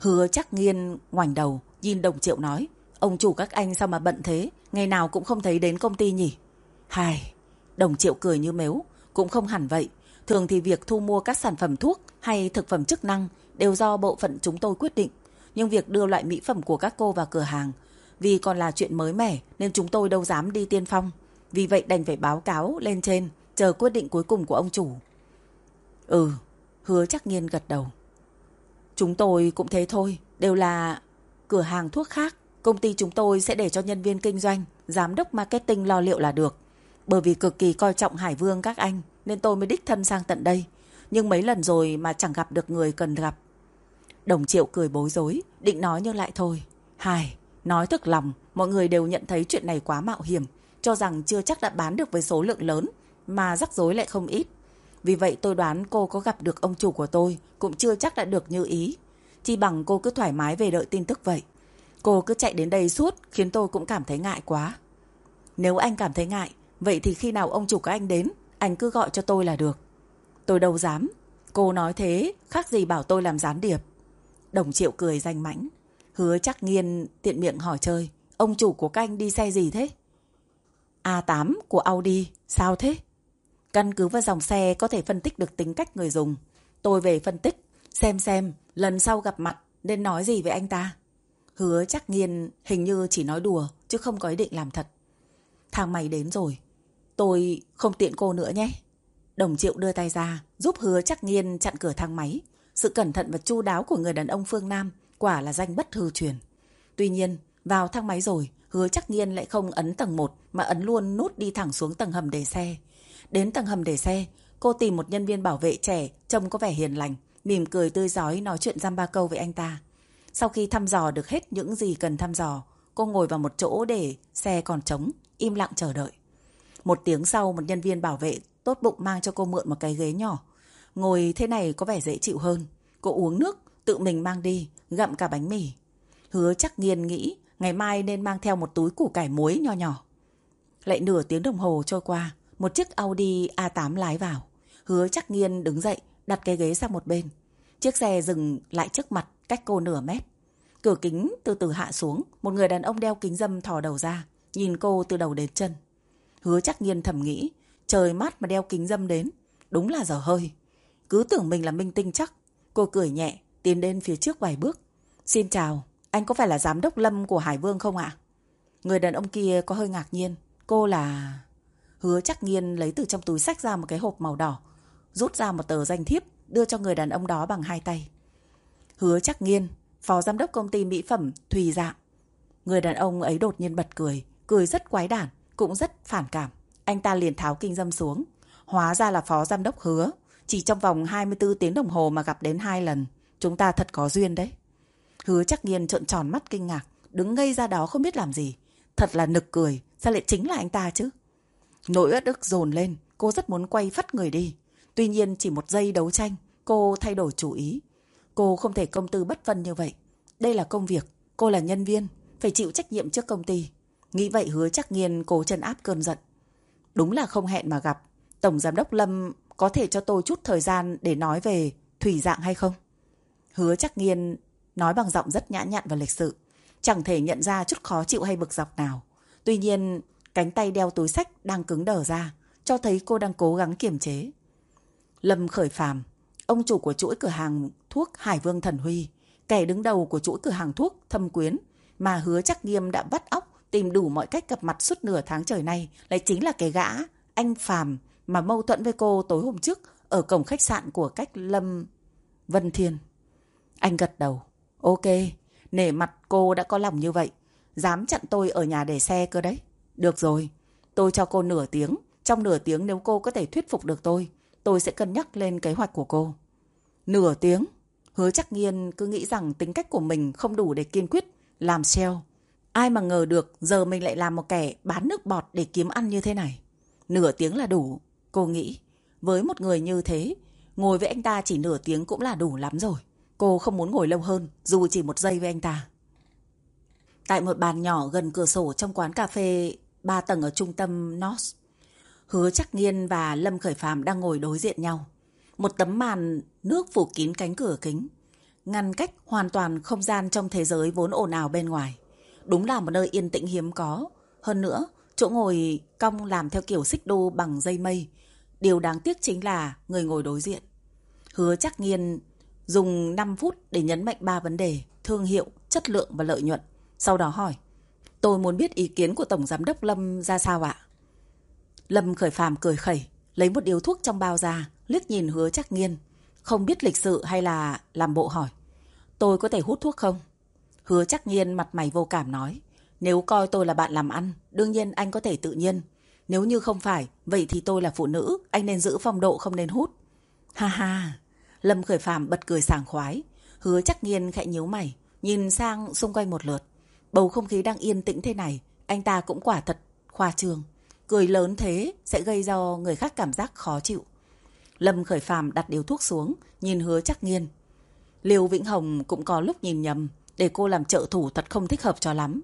Hứa chắc nghiên ngoảnh đầu, nhìn đồng triệu nói. Ông chủ các anh sao mà bận thế, ngày nào cũng không thấy đến công ty nhỉ? Hài, đồng triệu cười như mếu, cũng không hẳn vậy. Thường thì việc thu mua các sản phẩm thuốc hay thực phẩm chức năng đều do bộ phận chúng tôi quyết định. Nhưng việc đưa loại mỹ phẩm của các cô vào cửa hàng, vì còn là chuyện mới mẻ nên chúng tôi đâu dám đi tiên phong. Vì vậy đành phải báo cáo lên trên, chờ quyết định cuối cùng của ông chủ. Ừ, hứa chắc nghiên gật đầu. Chúng tôi cũng thế thôi, đều là cửa hàng thuốc khác. Công ty chúng tôi sẽ để cho nhân viên kinh doanh, giám đốc marketing lo liệu là được. Bởi vì cực kỳ coi trọng Hải Vương các anh, nên tôi mới đích thân sang tận đây. Nhưng mấy lần rồi mà chẳng gặp được người cần gặp. Đồng triệu cười bối rối, định nói nhưng lại thôi. Hải, nói thực lòng, mọi người đều nhận thấy chuyện này quá mạo hiểm, cho rằng chưa chắc đã bán được với số lượng lớn, mà rắc rối lại không ít. Vì vậy tôi đoán cô có gặp được ông chủ của tôi cũng chưa chắc đã được như ý. Chỉ bằng cô cứ thoải mái về đợi tin tức vậy. Cô cứ chạy đến đây suốt khiến tôi cũng cảm thấy ngại quá. Nếu anh cảm thấy ngại, vậy thì khi nào ông chủ các anh đến, anh cứ gọi cho tôi là được. Tôi đâu dám. Cô nói thế, khác gì bảo tôi làm gián điệp. Đồng triệu cười danh mãnh. Hứa chắc nghiên tiện miệng hỏi chơi. Ông chủ của các anh đi xe gì thế? A8 của Audi, sao thế? Căn cứ vào dòng xe có thể phân tích được tính cách người dùng. Tôi về phân tích, xem xem lần sau gặp mặt nên nói gì với anh ta. Hứa chắc nghiên hình như chỉ nói đùa chứ không có ý định làm thật. Thang máy đến rồi. Tôi không tiện cô nữa nhé. Đồng triệu đưa tay ra giúp hứa chắc nghiên chặn cửa thang máy. Sự cẩn thận và chu đáo của người đàn ông phương Nam quả là danh bất hư truyền. Tuy nhiên, vào thang máy rồi, hứa chắc nghiên lại không ấn tầng 1 mà ấn luôn nút đi thẳng xuống tầng hầm để xe. Đến tầng hầm để xe, cô tìm một nhân viên bảo vệ trẻ trông có vẻ hiền lành, mỉm cười tươi giói nói chuyện giam ba câu với anh ta. Sau khi thăm dò được hết những gì cần thăm dò, cô ngồi vào một chỗ để xe còn trống, im lặng chờ đợi. Một tiếng sau, một nhân viên bảo vệ tốt bụng mang cho cô mượn một cái ghế nhỏ. Ngồi thế này có vẻ dễ chịu hơn. Cô uống nước, tự mình mang đi, gặm cả bánh mì. Hứa chắc nghiền nghĩ ngày mai nên mang theo một túi củ cải muối nho nhỏ. Lại nửa tiếng đồng hồ trôi qua, một chiếc Audi A8 lái vào. Hứa chắc nghiên đứng dậy, đặt cái ghế sang một bên. Chiếc xe dừng lại trước mặt, cách cô nửa mét. Cửa kính từ từ hạ xuống, một người đàn ông đeo kính dâm thò đầu ra, nhìn cô từ đầu đến chân. Hứa chắc nghiên thầm nghĩ, trời mát mà đeo kính dâm đến, đúng là dở hơi. Cứ tưởng mình là minh tinh chắc. Cô cười nhẹ, tiến đến phía trước vài bước. Xin chào, anh có phải là giám đốc Lâm của Hải Vương không ạ? Người đàn ông kia có hơi ngạc nhiên. Cô là... Hứa chắc nghiên lấy từ trong túi sách ra một cái hộp màu đỏ, rút ra một tờ danh thiếp, đưa cho người đàn ông đó bằng hai tay. Hứa chắc nghiên, phó giám đốc công ty mỹ phẩm Thùy Dạng. Người đàn ông ấy đột nhiên bật cười, cười rất quái đản, cũng rất phản cảm. Anh ta liền tháo kinh dâm xuống. Hóa ra là phó giám đốc hứa. Chỉ trong vòng 24 tiếng đồng hồ mà gặp đến hai lần. Chúng ta thật có duyên đấy. Hứa chắc nghiên trợn tròn mắt kinh ngạc, đứng ngây ra đó không biết làm gì. Thật là nực cười, sao lại chính là anh ta chứ? Nỗi ớt ức dồn lên, cô rất muốn quay phắt người đi. Tuy nhiên chỉ một giây đấu tranh, cô thay đổi chủ ý. Cô không thể công tư bất phân như vậy. Đây là công việc, cô là nhân viên, phải chịu trách nhiệm trước công ty. Nghĩ vậy hứa chắc nghiên cố chân áp cơn giận. Đúng là không hẹn mà gặp. Tổng Giám đốc Lâm có thể cho tôi chút thời gian để nói về Thủy Dạng hay không? Hứa chắc nghiên nói bằng giọng rất nhã nhặn và lịch sự. chẳng thể nhận ra chút khó chịu hay bực dọc nào. Tuy nhiên, cánh tay đeo túi sách đang cứng đờ ra, cho thấy cô đang cố gắng kiềm chế. Lâm Khởi Phàm, ông chủ của chuỗi cửa hàng thuốc Hải Vương Thần Huy, kẻ đứng đầu của chuỗi cửa hàng thuốc Thâm Quyến, mà hứa chắc nghiêm đã bắt óc tìm đủ mọi cách gặp mặt suốt nửa tháng trời này lại chính là cái gã, anh Phàm mà mâu thuẫn với cô tối hôm trước ở cổng khách sạn của cách Lâm Vân Thiên. Anh gật đầu. Ok, nể mặt cô đã có lòng như vậy. Dám chặn tôi ở nhà để xe cơ đấy. Được rồi, tôi cho cô nửa tiếng. Trong nửa tiếng nếu cô có thể thuyết phục được tôi, tôi sẽ cân nhắc lên kế hoạch của cô. Nửa tiếng? Hứa chắc nghiên cứ nghĩ rằng tính cách của mình không đủ để kiên quyết làm sale. Ai mà ngờ được giờ mình lại làm một kẻ bán nước bọt để kiếm ăn như thế này. Nửa tiếng là đủ, cô nghĩ. Với một người như thế, ngồi với anh ta chỉ nửa tiếng cũng là đủ lắm rồi. Cô không muốn ngồi lâu hơn, dù chỉ một giây với anh ta. Tại một bàn nhỏ gần cửa sổ trong quán cà phê ba tầng ở trung tâm North, Hứa Chắc Nghiên và Lâm Khởi Phạm đang ngồi đối diện nhau. Một tấm màn nước phủ kín cánh cửa kính, ngăn cách hoàn toàn không gian trong thế giới vốn ồn ào bên ngoài. Đúng là một nơi yên tĩnh hiếm có. Hơn nữa, chỗ ngồi cong làm theo kiểu xích đu bằng dây mây. Điều đáng tiếc chính là người ngồi đối diện. Hứa Chắc Nghiên dùng 5 phút để nhấn mạnh ba vấn đề, thương hiệu, chất lượng và lợi nhuận. Sau đó hỏi, tôi muốn biết ý kiến của Tổng Giám đốc Lâm ra sao ạ? Lâm khởi phàm cười khẩy, lấy một điếu thuốc trong bao ra, liếc nhìn hứa chắc nghiên. Không biết lịch sự hay là làm bộ hỏi. Tôi có thể hút thuốc không? Hứa chắc nhiên mặt mày vô cảm nói. Nếu coi tôi là bạn làm ăn, đương nhiên anh có thể tự nhiên. Nếu như không phải, vậy thì tôi là phụ nữ, anh nên giữ phong độ không nên hút. Ha ha, Lâm khởi phàm bật cười sảng khoái. Hứa chắc nghiên khẽ nhíu mày, nhìn sang xung quanh một lượt. Bầu không khí đang yên tĩnh thế này, anh ta cũng quả thật khoa trương. Cười lớn thế sẽ gây do người khác cảm giác khó chịu. Lâm khởi phàm đặt điều thuốc xuống, nhìn hứa chắc nghiên. Liêu Vĩnh Hồng cũng có lúc nhìn nhầm, để cô làm trợ thủ thật không thích hợp cho lắm.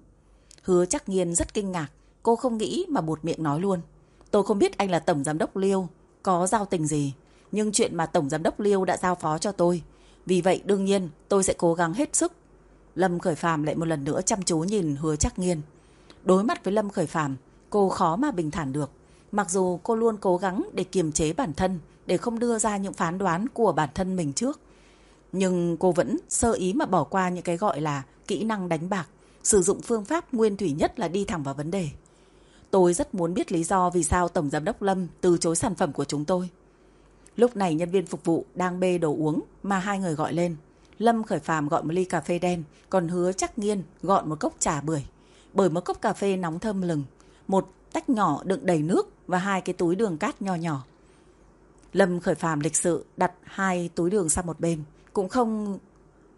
Hứa chắc nghiên rất kinh ngạc, cô không nghĩ mà buột miệng nói luôn. Tôi không biết anh là Tổng Giám đốc Liêu, có giao tình gì, nhưng chuyện mà Tổng Giám đốc Liêu đã giao phó cho tôi. Vì vậy đương nhiên tôi sẽ cố gắng hết sức. Lâm Khởi Phạm lại một lần nữa chăm chú nhìn hứa chắc nghiên. Đối mặt với Lâm Khởi Phạm, cô khó mà bình thản được. Mặc dù cô luôn cố gắng để kiềm chế bản thân, để không đưa ra những phán đoán của bản thân mình trước. Nhưng cô vẫn sơ ý mà bỏ qua những cái gọi là kỹ năng đánh bạc, sử dụng phương pháp nguyên thủy nhất là đi thẳng vào vấn đề. Tôi rất muốn biết lý do vì sao Tổng Giám đốc Lâm từ chối sản phẩm của chúng tôi. Lúc này nhân viên phục vụ đang bê đồ uống mà hai người gọi lên. Lâm khởi phàm gọi một ly cà phê đen, còn hứa chắc nghiên gọi một cốc trà bưởi. Bởi một cốc cà phê nóng thơm lừng, một tách nhỏ đựng đầy nước và hai cái túi đường cát nho nhỏ. Lâm khởi phàm lịch sự đặt hai túi đường sang một bên, cũng không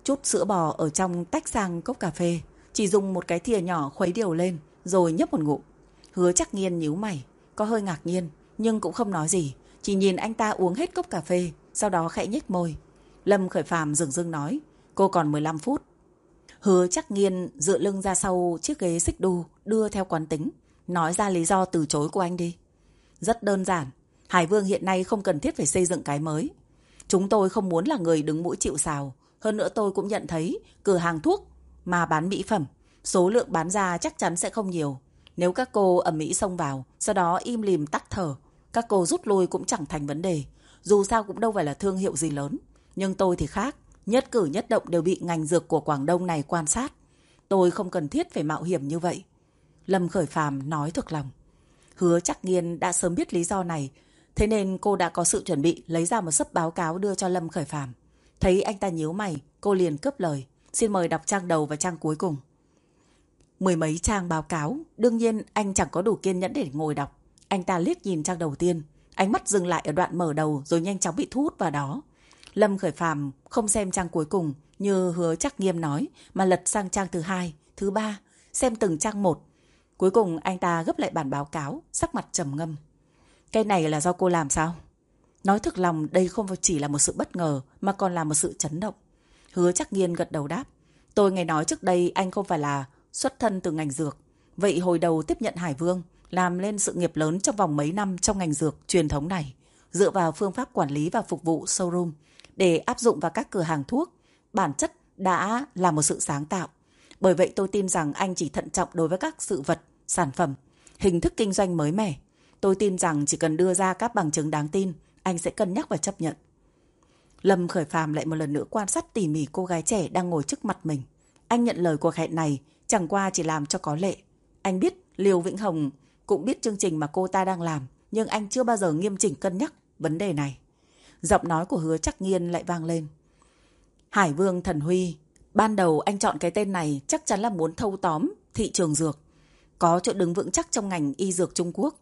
chút sữa bò ở trong tách sang cốc cà phê, chỉ dùng một cái thìa nhỏ khuấy điều lên rồi nhấp một ngụm. Hứa chắc nghiên nhíu mày, có hơi ngạc nhiên nhưng cũng không nói gì, chỉ nhìn anh ta uống hết cốc cà phê, sau đó khẽ nhếch môi. Lâm khởi phàm dừng dưng nói, cô còn 15 phút. Hứa chắc nghiên dựa lưng ra sau chiếc ghế xích đu, đưa theo quán tính. Nói ra lý do từ chối của anh đi. Rất đơn giản, Hải Vương hiện nay không cần thiết phải xây dựng cái mới. Chúng tôi không muốn là người đứng mũi chịu xào. Hơn nữa tôi cũng nhận thấy cửa hàng thuốc mà bán mỹ phẩm, số lượng bán ra chắc chắn sẽ không nhiều. Nếu các cô ẩm mỹ xông vào, sau đó im lìm tắt thở, các cô rút lui cũng chẳng thành vấn đề. Dù sao cũng đâu phải là thương hiệu gì lớn. Nhưng tôi thì khác. Nhất cử nhất động đều bị ngành dược của Quảng Đông này quan sát. Tôi không cần thiết phải mạo hiểm như vậy. Lâm Khởi Phàm nói thực lòng. Hứa chắc nghiên đã sớm biết lý do này. Thế nên cô đã có sự chuẩn bị lấy ra một sấp báo cáo đưa cho Lâm Khởi Phàm. Thấy anh ta nhíu mày, cô liền cướp lời. Xin mời đọc trang đầu và trang cuối cùng. Mười mấy trang báo cáo, đương nhiên anh chẳng có đủ kiên nhẫn để ngồi đọc. Anh ta liếc nhìn trang đầu tiên, ánh mắt dừng lại ở đoạn mở đầu rồi nhanh chóng bị thu hút vào đó. Lâm Khởi Phàm không xem trang cuối cùng như hứa chắc nghiêm nói mà lật sang trang thứ hai, thứ ba, xem từng trang một. Cuối cùng anh ta gấp lại bản báo cáo, sắc mặt trầm ngâm. Cái này là do cô làm sao? Nói thực lòng đây không chỉ là một sự bất ngờ mà còn là một sự chấn động. Hứa chắc nghiên gật đầu đáp. Tôi nghe nói trước đây anh không phải là xuất thân từ ngành dược. Vậy hồi đầu tiếp nhận Hải Vương, làm lên sự nghiệp lớn trong vòng mấy năm trong ngành dược truyền thống này, dựa vào phương pháp quản lý và phục vụ showroom để áp dụng vào các cửa hàng thuốc, bản chất đã là một sự sáng tạo. Bởi vậy tôi tin rằng anh chỉ thận trọng đối với các sự vật, sản phẩm, hình thức kinh doanh mới mẻ. Tôi tin rằng chỉ cần đưa ra các bằng chứng đáng tin, anh sẽ cân nhắc và chấp nhận. Lâm Khởi Phàm lại một lần nữa quan sát tỉ mỉ cô gái trẻ đang ngồi trước mặt mình. Anh nhận lời cuộc hẹn này chẳng qua chỉ làm cho có lệ. Anh biết liều Vĩnh Hồng cũng biết chương trình mà cô ta đang làm, nhưng anh chưa bao giờ nghiêm chỉnh cân nhắc vấn đề này. Giọng nói của hứa chắc nghiên lại vang lên. Hải Vương Thần Huy, ban đầu anh chọn cái tên này chắc chắn là muốn thâu tóm thị trường dược. Có chỗ đứng vững chắc trong ngành y dược Trung Quốc,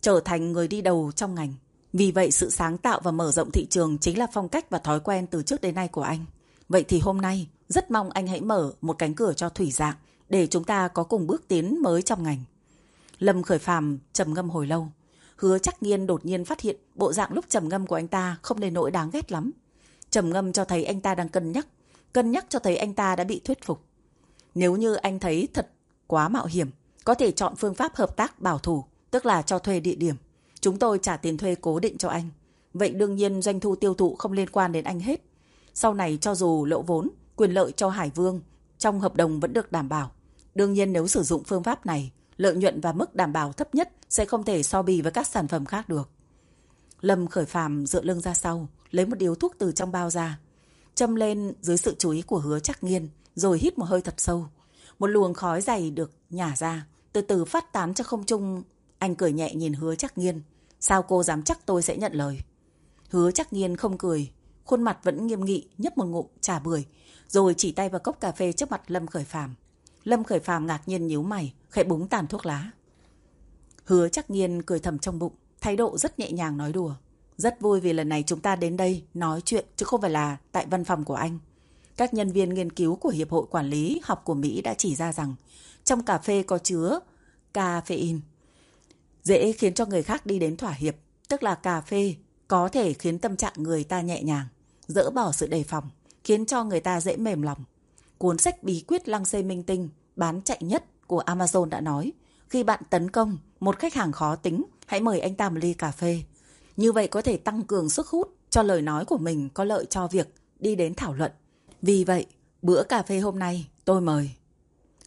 trở thành người đi đầu trong ngành. Vì vậy sự sáng tạo và mở rộng thị trường chính là phong cách và thói quen từ trước đến nay của anh. Vậy thì hôm nay, rất mong anh hãy mở một cánh cửa cho thủy dạng để chúng ta có cùng bước tiến mới trong ngành. Lâm Khởi Phàm trầm ngâm hồi lâu. Hứa chắc nghiên đột nhiên phát hiện bộ dạng lúc trầm ngâm của anh ta không đến nỗi đáng ghét lắm. Trầm ngâm cho thấy anh ta đang cân nhắc, cân nhắc cho thấy anh ta đã bị thuyết phục. Nếu như anh thấy thật quá mạo hiểm, có thể chọn phương pháp hợp tác bảo thủ, tức là cho thuê địa điểm. Chúng tôi trả tiền thuê cố định cho anh. Vậy đương nhiên doanh thu tiêu thụ không liên quan đến anh hết. Sau này cho dù lỗ vốn, quyền lợi cho Hải Vương trong hợp đồng vẫn được đảm bảo. Đương nhiên nếu sử dụng phương pháp này, lợi nhuận và mức đảm bảo thấp nhất sẽ không thể so bì với các sản phẩm khác được. Lâm khởi phàm dựa lưng ra sau, lấy một điếu thuốc từ trong bao ra. Châm lên dưới sự chú ý của hứa chắc nghiên, rồi hít một hơi thật sâu. Một luồng khói dày được nhả ra, từ từ phát tán cho không trung. Anh cười nhẹ nhìn hứa chắc nghiên. Sao cô dám chắc tôi sẽ nhận lời? Hứa chắc nghiên không cười, khuôn mặt vẫn nghiêm nghị, nhấp một ngụm trà bưởi, rồi chỉ tay vào cốc cà phê trước mặt Lâm Khởi Phàm. Lâm Khởi Phàm ngạc nhiên nhíu mày, khẽ búng tàn thuốc lá. Hứa chắc nghiên cười thầm trong bụng, thái độ rất nhẹ nhàng nói đùa. Rất vui vì lần này chúng ta đến đây nói chuyện chứ không phải là tại văn phòng của anh. Các nhân viên nghiên cứu của Hiệp hội Quản lý học của Mỹ đã chỉ ra rằng trong cà phê có chứa caffeine. Dễ khiến cho người khác đi đến thỏa hiệp, tức là cà phê có thể khiến tâm trạng người ta nhẹ nhàng, dỡ bỏ sự đề phòng, khiến cho người ta dễ mềm lòng. Cuốn sách bí quyết lăng xê minh tinh bán chạy nhất của Amazon đã nói, khi bạn tấn công một khách hàng khó tính, hãy mời anh ta một ly cà phê. Như vậy có thể tăng cường sức hút cho lời nói của mình có lợi cho việc đi đến thảo luận. Vì vậy, bữa cà phê hôm nay tôi mời.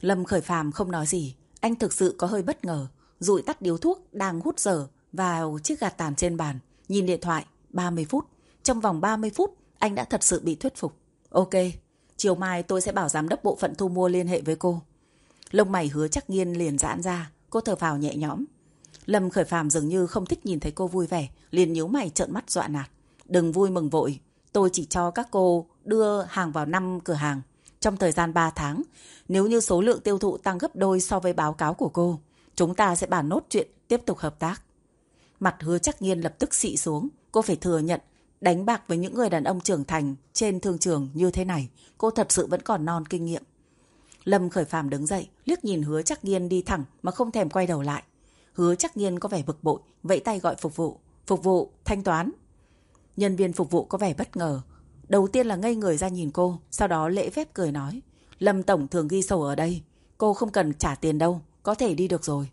Lâm Khởi Phàm không nói gì, anh thực sự có hơi bất ngờ, rụi tắt điếu thuốc đang hút dở vào chiếc gạt tàn trên bàn, nhìn điện thoại 30 phút. Trong vòng 30 phút, anh đã thật sự bị thuyết phục. Ok, chiều mai tôi sẽ bảo giám đốc bộ phận thu mua liên hệ với cô. Lông mày hứa chắc nghiên liền giãn ra, cô thở phào nhẹ nhõm. Lâm Khởi Phàm dường như không thích nhìn thấy cô vui vẻ, liền nhíu mày trợn mắt dọa nạt. Đừng vui mừng vội, tôi chỉ cho các cô đưa hàng vào 5 cửa hàng trong thời gian 3 tháng. Nếu như số lượng tiêu thụ tăng gấp đôi so với báo cáo của cô, chúng ta sẽ bàn nốt chuyện tiếp tục hợp tác. Mặt hứa chắc nhiên lập tức xị xuống, cô phải thừa nhận đánh bạc với những người đàn ông trưởng thành trên thương trường như thế này, cô thật sự vẫn còn non kinh nghiệm. Lâm Khởi Phàm đứng dậy, liếc nhìn hứa chắc nghiên đi thẳng mà không thèm quay đầu lại. Hứa chắc nghiên có vẻ bực bội, vẫy tay gọi phục vụ. Phục vụ, thanh toán. Nhân viên phục vụ có vẻ bất ngờ. Đầu tiên là ngây người ra nhìn cô, sau đó lễ phép cười nói. Lâm Tổng thường ghi sổ ở đây. Cô không cần trả tiền đâu, có thể đi được rồi.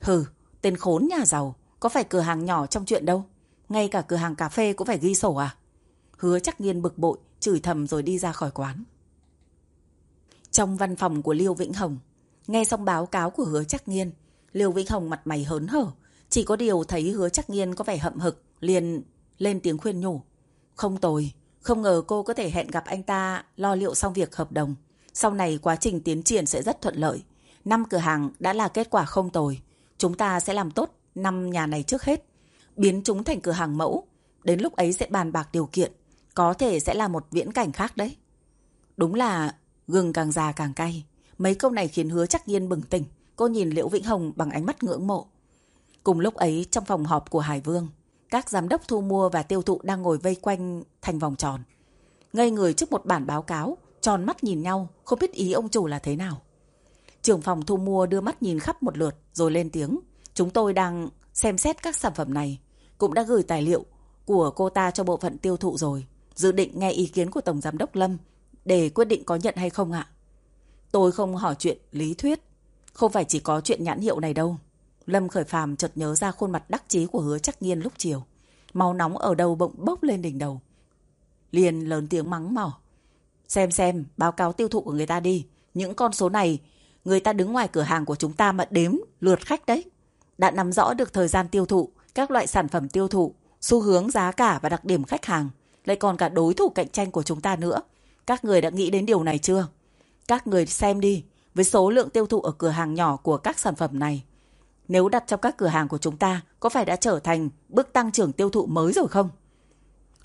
Hừ, tên khốn nhà giàu, có phải cửa hàng nhỏ trong chuyện đâu. Ngay cả cửa hàng cà phê cũng phải ghi sổ à? Hứa chắc nghiên bực bội, chửi thầm rồi đi ra khỏi quán. Trong văn phòng của Liêu Vĩnh Hồng, nghe xong báo cáo của hứa chắc nghiên, Liêu Vĩnh Hồng mặt mày hớn hở. Chỉ có điều thấy hứa chắc nghiên có vẻ hậm hực, liền lên tiếng khuyên nhủ. Không tồi, không ngờ cô có thể hẹn gặp anh ta lo liệu xong việc hợp đồng. Sau này quá trình tiến triển sẽ rất thuận lợi. Năm cửa hàng đã là kết quả không tồi. Chúng ta sẽ làm tốt năm nhà này trước hết. Biến chúng thành cửa hàng mẫu. Đến lúc ấy sẽ bàn bạc điều kiện. Có thể sẽ là một viễn cảnh khác đấy. Đúng là gừng càng già càng cay. Mấy câu này khiến hứa chắc nhiên bừng tỉnh. Cô nhìn Liễu Vĩnh Hồng bằng ánh mắt ngưỡng mộ. Cùng lúc ấy trong phòng họp của Hải Vương, các giám đốc thu mua và tiêu thụ đang ngồi vây quanh thành vòng tròn. Ngây người trước một bản báo cáo, tròn mắt nhìn nhau, không biết ý ông chủ là thế nào. Trưởng phòng thu mua đưa mắt nhìn khắp một lượt rồi lên tiếng. Chúng tôi đang xem xét các sản phẩm này, cũng đã gửi tài liệu của cô ta cho bộ phận tiêu thụ rồi. Dự định nghe ý kiến của Tổng Giám đốc Lâm để quyết định có nhận hay không ạ. Tôi không hỏi chuyện lý thuyết, không phải chỉ có chuyện nhãn hiệu này đâu. Lâm Khởi Phàm chợt nhớ ra khuôn mặt đắc chí của hứa chắc nghiên lúc chiều. Máu nóng ở đầu bỗng bốc lên đỉnh đầu. Liền lớn tiếng mắng mỏ. Xem xem, báo cáo tiêu thụ của người ta đi. Những con số này, người ta đứng ngoài cửa hàng của chúng ta mà đếm lượt khách đấy. Đã nắm rõ được thời gian tiêu thụ, các loại sản phẩm tiêu thụ, xu hướng giá cả và đặc điểm khách hàng, lại còn cả đối thủ cạnh tranh của chúng ta nữa. Các người đã nghĩ đến điều này chưa? Các người xem đi, với số lượng tiêu thụ ở cửa hàng nhỏ của các sản phẩm này, nếu đặt trong các cửa hàng của chúng ta, có phải đã trở thành bước tăng trưởng tiêu thụ mới rồi không?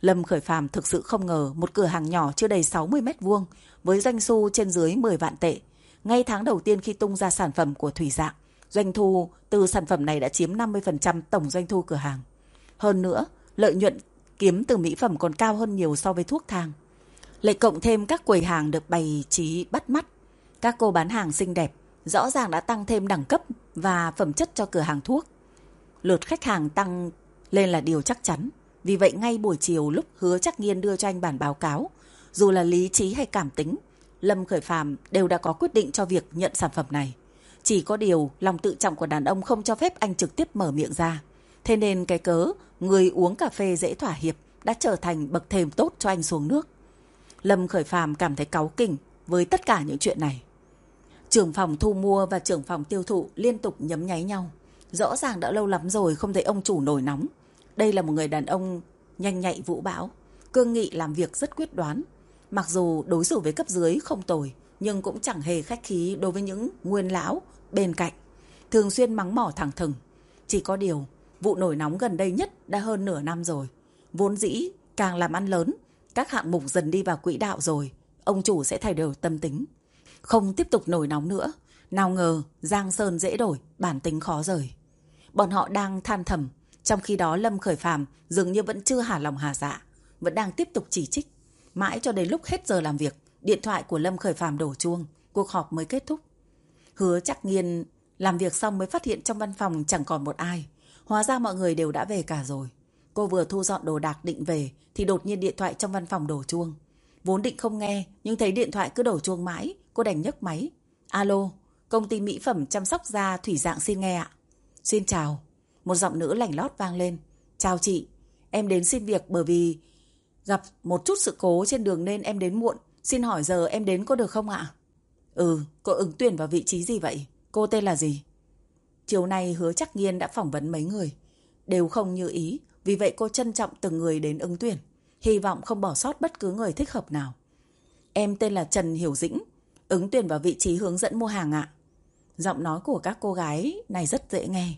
Lâm Khởi Phàm thực sự không ngờ một cửa hàng nhỏ chưa đầy 60 mét vuông với doanh thu trên dưới 10 vạn tệ. Ngay tháng đầu tiên khi tung ra sản phẩm của Thủy Dạng, doanh thu từ sản phẩm này đã chiếm 50% tổng doanh thu cửa hàng. Hơn nữa, lợi nhuận kiếm từ mỹ phẩm còn cao hơn nhiều so với thuốc thang. Lại cộng thêm các quầy hàng được bày trí bắt mắt. Các cô bán hàng xinh đẹp, rõ ràng đã tăng thêm đẳng cấp và phẩm chất cho cửa hàng thuốc. Lượt khách hàng tăng lên là điều chắc chắn. Vì vậy ngay buổi chiều lúc hứa chắc nghiên đưa cho anh bản báo cáo, dù là lý trí hay cảm tính, Lâm Khởi Phàm đều đã có quyết định cho việc nhận sản phẩm này. Chỉ có điều lòng tự trọng của đàn ông không cho phép anh trực tiếp mở miệng ra. Thế nên cái cớ người uống cà phê dễ thỏa hiệp đã trở thành bậc thềm tốt cho anh xuống nước. Lâm Khởi Phàm cảm thấy cáu kỉnh với tất cả những chuyện này. Trưởng phòng thu mua và trưởng phòng tiêu thụ liên tục nhấm nháy nhau. Rõ ràng đã lâu lắm rồi không thấy ông chủ nổi nóng. Đây là một người đàn ông nhanh nhạy vũ bão, cương nghị làm việc rất quyết đoán. Mặc dù đối xử với cấp dưới không tồi, nhưng cũng chẳng hề khách khí đối với những nguyên lão bên cạnh. Thường xuyên mắng mỏ thẳng thừng. Chỉ có điều, vụ nổi nóng gần đây nhất đã hơn nửa năm rồi. Vốn dĩ, càng làm ăn lớn, các hạng mục dần đi vào quỹ đạo rồi, ông chủ sẽ thay đổi tâm tính. Không tiếp tục nổi nóng nữa. Nào ngờ, Giang Sơn dễ đổi, bản tính khó rời. Bọn họ đang than thầm, trong khi đó Lâm Khởi Phàm dường như vẫn chưa hả lòng hà dạ, vẫn đang tiếp tục chỉ trích. Mãi cho đến lúc hết giờ làm việc, điện thoại của Lâm Khởi Phạm đổ chuông, cuộc họp mới kết thúc. Hứa chắc nghiên làm việc xong mới phát hiện trong văn phòng chẳng còn một ai. Hóa ra mọi người đều đã về cả rồi. Cô vừa thu dọn đồ đạc định về thì đột nhiên điện thoại trong văn phòng đổ chuông. Vốn định không nghe nhưng thấy điện thoại cứ đổ chuông mãi, cô đành nhấc máy. Alo, công ty mỹ phẩm chăm sóc da Thủy Dạng xin nghe ạ. Xin chào. Một giọng nữ lành lót vang lên. Chào chị, em đến xin việc bởi vì gặp một chút sự cố trên đường nên em đến muộn. Xin hỏi giờ em đến có được không ạ? Ừ, cô ứng tuyển vào vị trí gì vậy? Cô tên là gì? Chiều nay hứa chắc nghiên đã phỏng vấn mấy người. Đều không như ý, vì vậy cô trân trọng từng người đến ứng tuyển. Hy vọng không bỏ sót bất cứ người thích hợp nào. Em tên là Trần Hiểu Dĩnh, ứng tuyển vào vị trí hướng dẫn mua hàng ạ. Giọng nói của các cô gái này rất dễ nghe.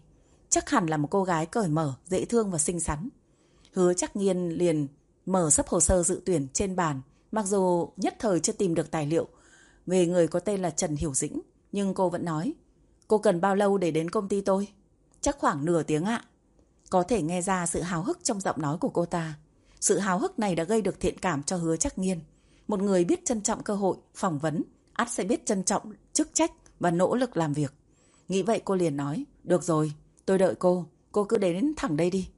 Chắc hẳn là một cô gái cởi mở, dễ thương và xinh xắn. Hứa chắc nghiên liền mở sắp hồ sơ dự tuyển trên bàn, mặc dù nhất thời chưa tìm được tài liệu về người có tên là Trần Hiểu Dĩnh, nhưng cô vẫn nói, cô cần bao lâu để đến công ty tôi? Chắc khoảng nửa tiếng ạ. Có thể nghe ra sự hào hức trong giọng nói của cô ta. Sự hào hức này đã gây được thiện cảm cho hứa chắc nghiên. Một người biết trân trọng cơ hội, phỏng vấn, ắt sẽ biết trân trọng chức trách và nỗ lực làm việc. Nghĩ vậy cô liền nói, được rồi, tôi đợi cô, cô cứ đến thẳng đây đi.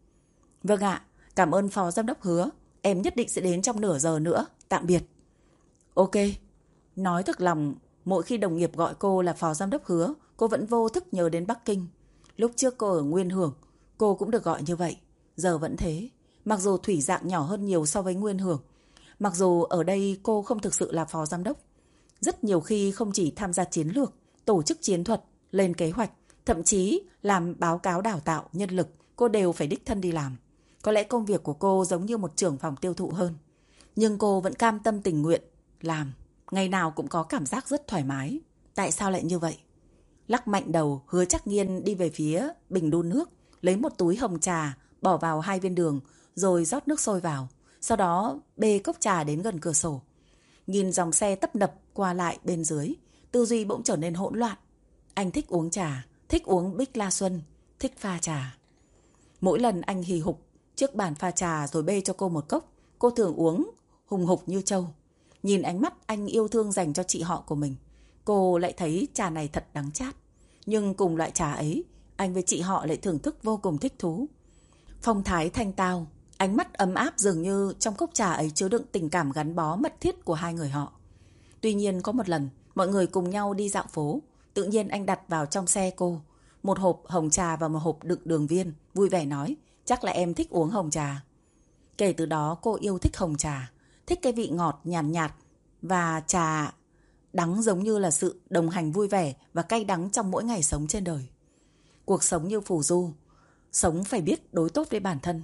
Vâng ạ, cảm ơn phó giám đốc hứa, em nhất định sẽ đến trong nửa giờ nữa, tạm biệt. Ok, nói thực lòng, mỗi khi đồng nghiệp gọi cô là phó giám đốc hứa, cô vẫn vô thức nhớ đến Bắc Kinh. Lúc trước cô ở Nguyên Hưởng, cô cũng được gọi như vậy, giờ vẫn thế. Mặc dù thủy dạng nhỏ hơn nhiều so với Nguyên Hưởng, mặc dù ở đây cô không thực sự là phó giám đốc, rất nhiều khi không chỉ tham gia chiến lược, tổ chức chiến thuật, lên kế hoạch, thậm chí làm báo cáo đào tạo nhân lực, cô đều phải đích thân đi làm. Có lẽ công việc của cô giống như một trưởng phòng tiêu thụ hơn. Nhưng cô vẫn cam tâm tình nguyện, làm. Ngày nào cũng có cảm giác rất thoải mái. Tại sao lại như vậy? Lắc mạnh đầu, hứa chắc nghiên đi về phía bình đun nước, lấy một túi hồng trà, bỏ vào hai viên đường, rồi rót nước sôi vào. Sau đó bê cốc trà đến gần cửa sổ. Nhìn dòng xe tấp nập qua lại bên dưới, tư duy bỗng trở nên hỗn loạn. Anh thích uống trà, thích uống bích la xuân, thích pha trà. Mỗi lần anh hì hục trước bàn pha trà rồi bê cho cô một cốc, cô thường uống hùng hục như trâu. Nhìn ánh mắt anh yêu thương dành cho chị họ của mình, cô lại thấy trà này thật đắng chát. Nhưng cùng loại trà ấy, anh với chị họ lại thưởng thức vô cùng thích thú. Phong thái thanh tao, ánh mắt ấm áp dường như trong cốc trà ấy chứa đựng tình cảm gắn bó mật thiết của hai người họ. Tuy nhiên có một lần, mọi người cùng nhau đi dạo phố, tự nhiên anh đặt vào trong xe cô một hộp hồng trà và một hộp đựng đường viên, vui vẻ nói, chắc là em thích uống hồng trà. Kể từ đó cô yêu thích hồng trà, thích cái vị ngọt nhàn nhạt, nhạt và trà đắng giống như là sự đồng hành vui vẻ và cay đắng trong mỗi ngày sống trên đời. Cuộc sống như phù du, sống phải biết đối tốt với bản thân,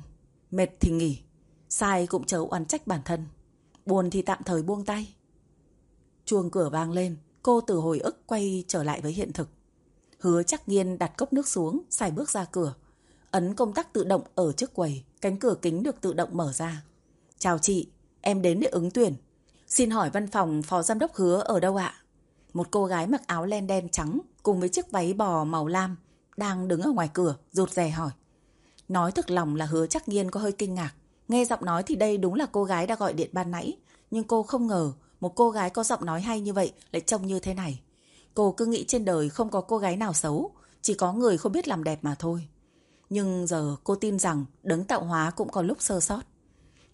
mệt thì nghỉ, sai cũng chớ oán trách bản thân, buồn thì tạm thời buông tay. Chuông cửa vang lên, cô từ hồi ức quay trở lại với hiện thực. Hứa chắc nghiên đặt cốc nước xuống, xài bước ra cửa. Ấn công tắc tự động ở trước quầy, cánh cửa kính được tự động mở ra. Chào chị, em đến để ứng tuyển. Xin hỏi văn phòng phó giám đốc hứa ở đâu ạ? Một cô gái mặc áo len đen trắng cùng với chiếc váy bò màu lam đang đứng ở ngoài cửa, rụt rè hỏi. Nói thực lòng là hứa chắc nghiên có hơi kinh ngạc. Nghe giọng nói thì đây đúng là cô gái đã gọi điện ban nãy. Nhưng cô không ngờ một cô gái có giọng nói hay như vậy lại trông như thế này. Cô cứ nghĩ trên đời không có cô gái nào xấu, chỉ có người không biết làm đẹp mà thôi. Nhưng giờ cô tin rằng đấng tạo hóa cũng có lúc sơ sót.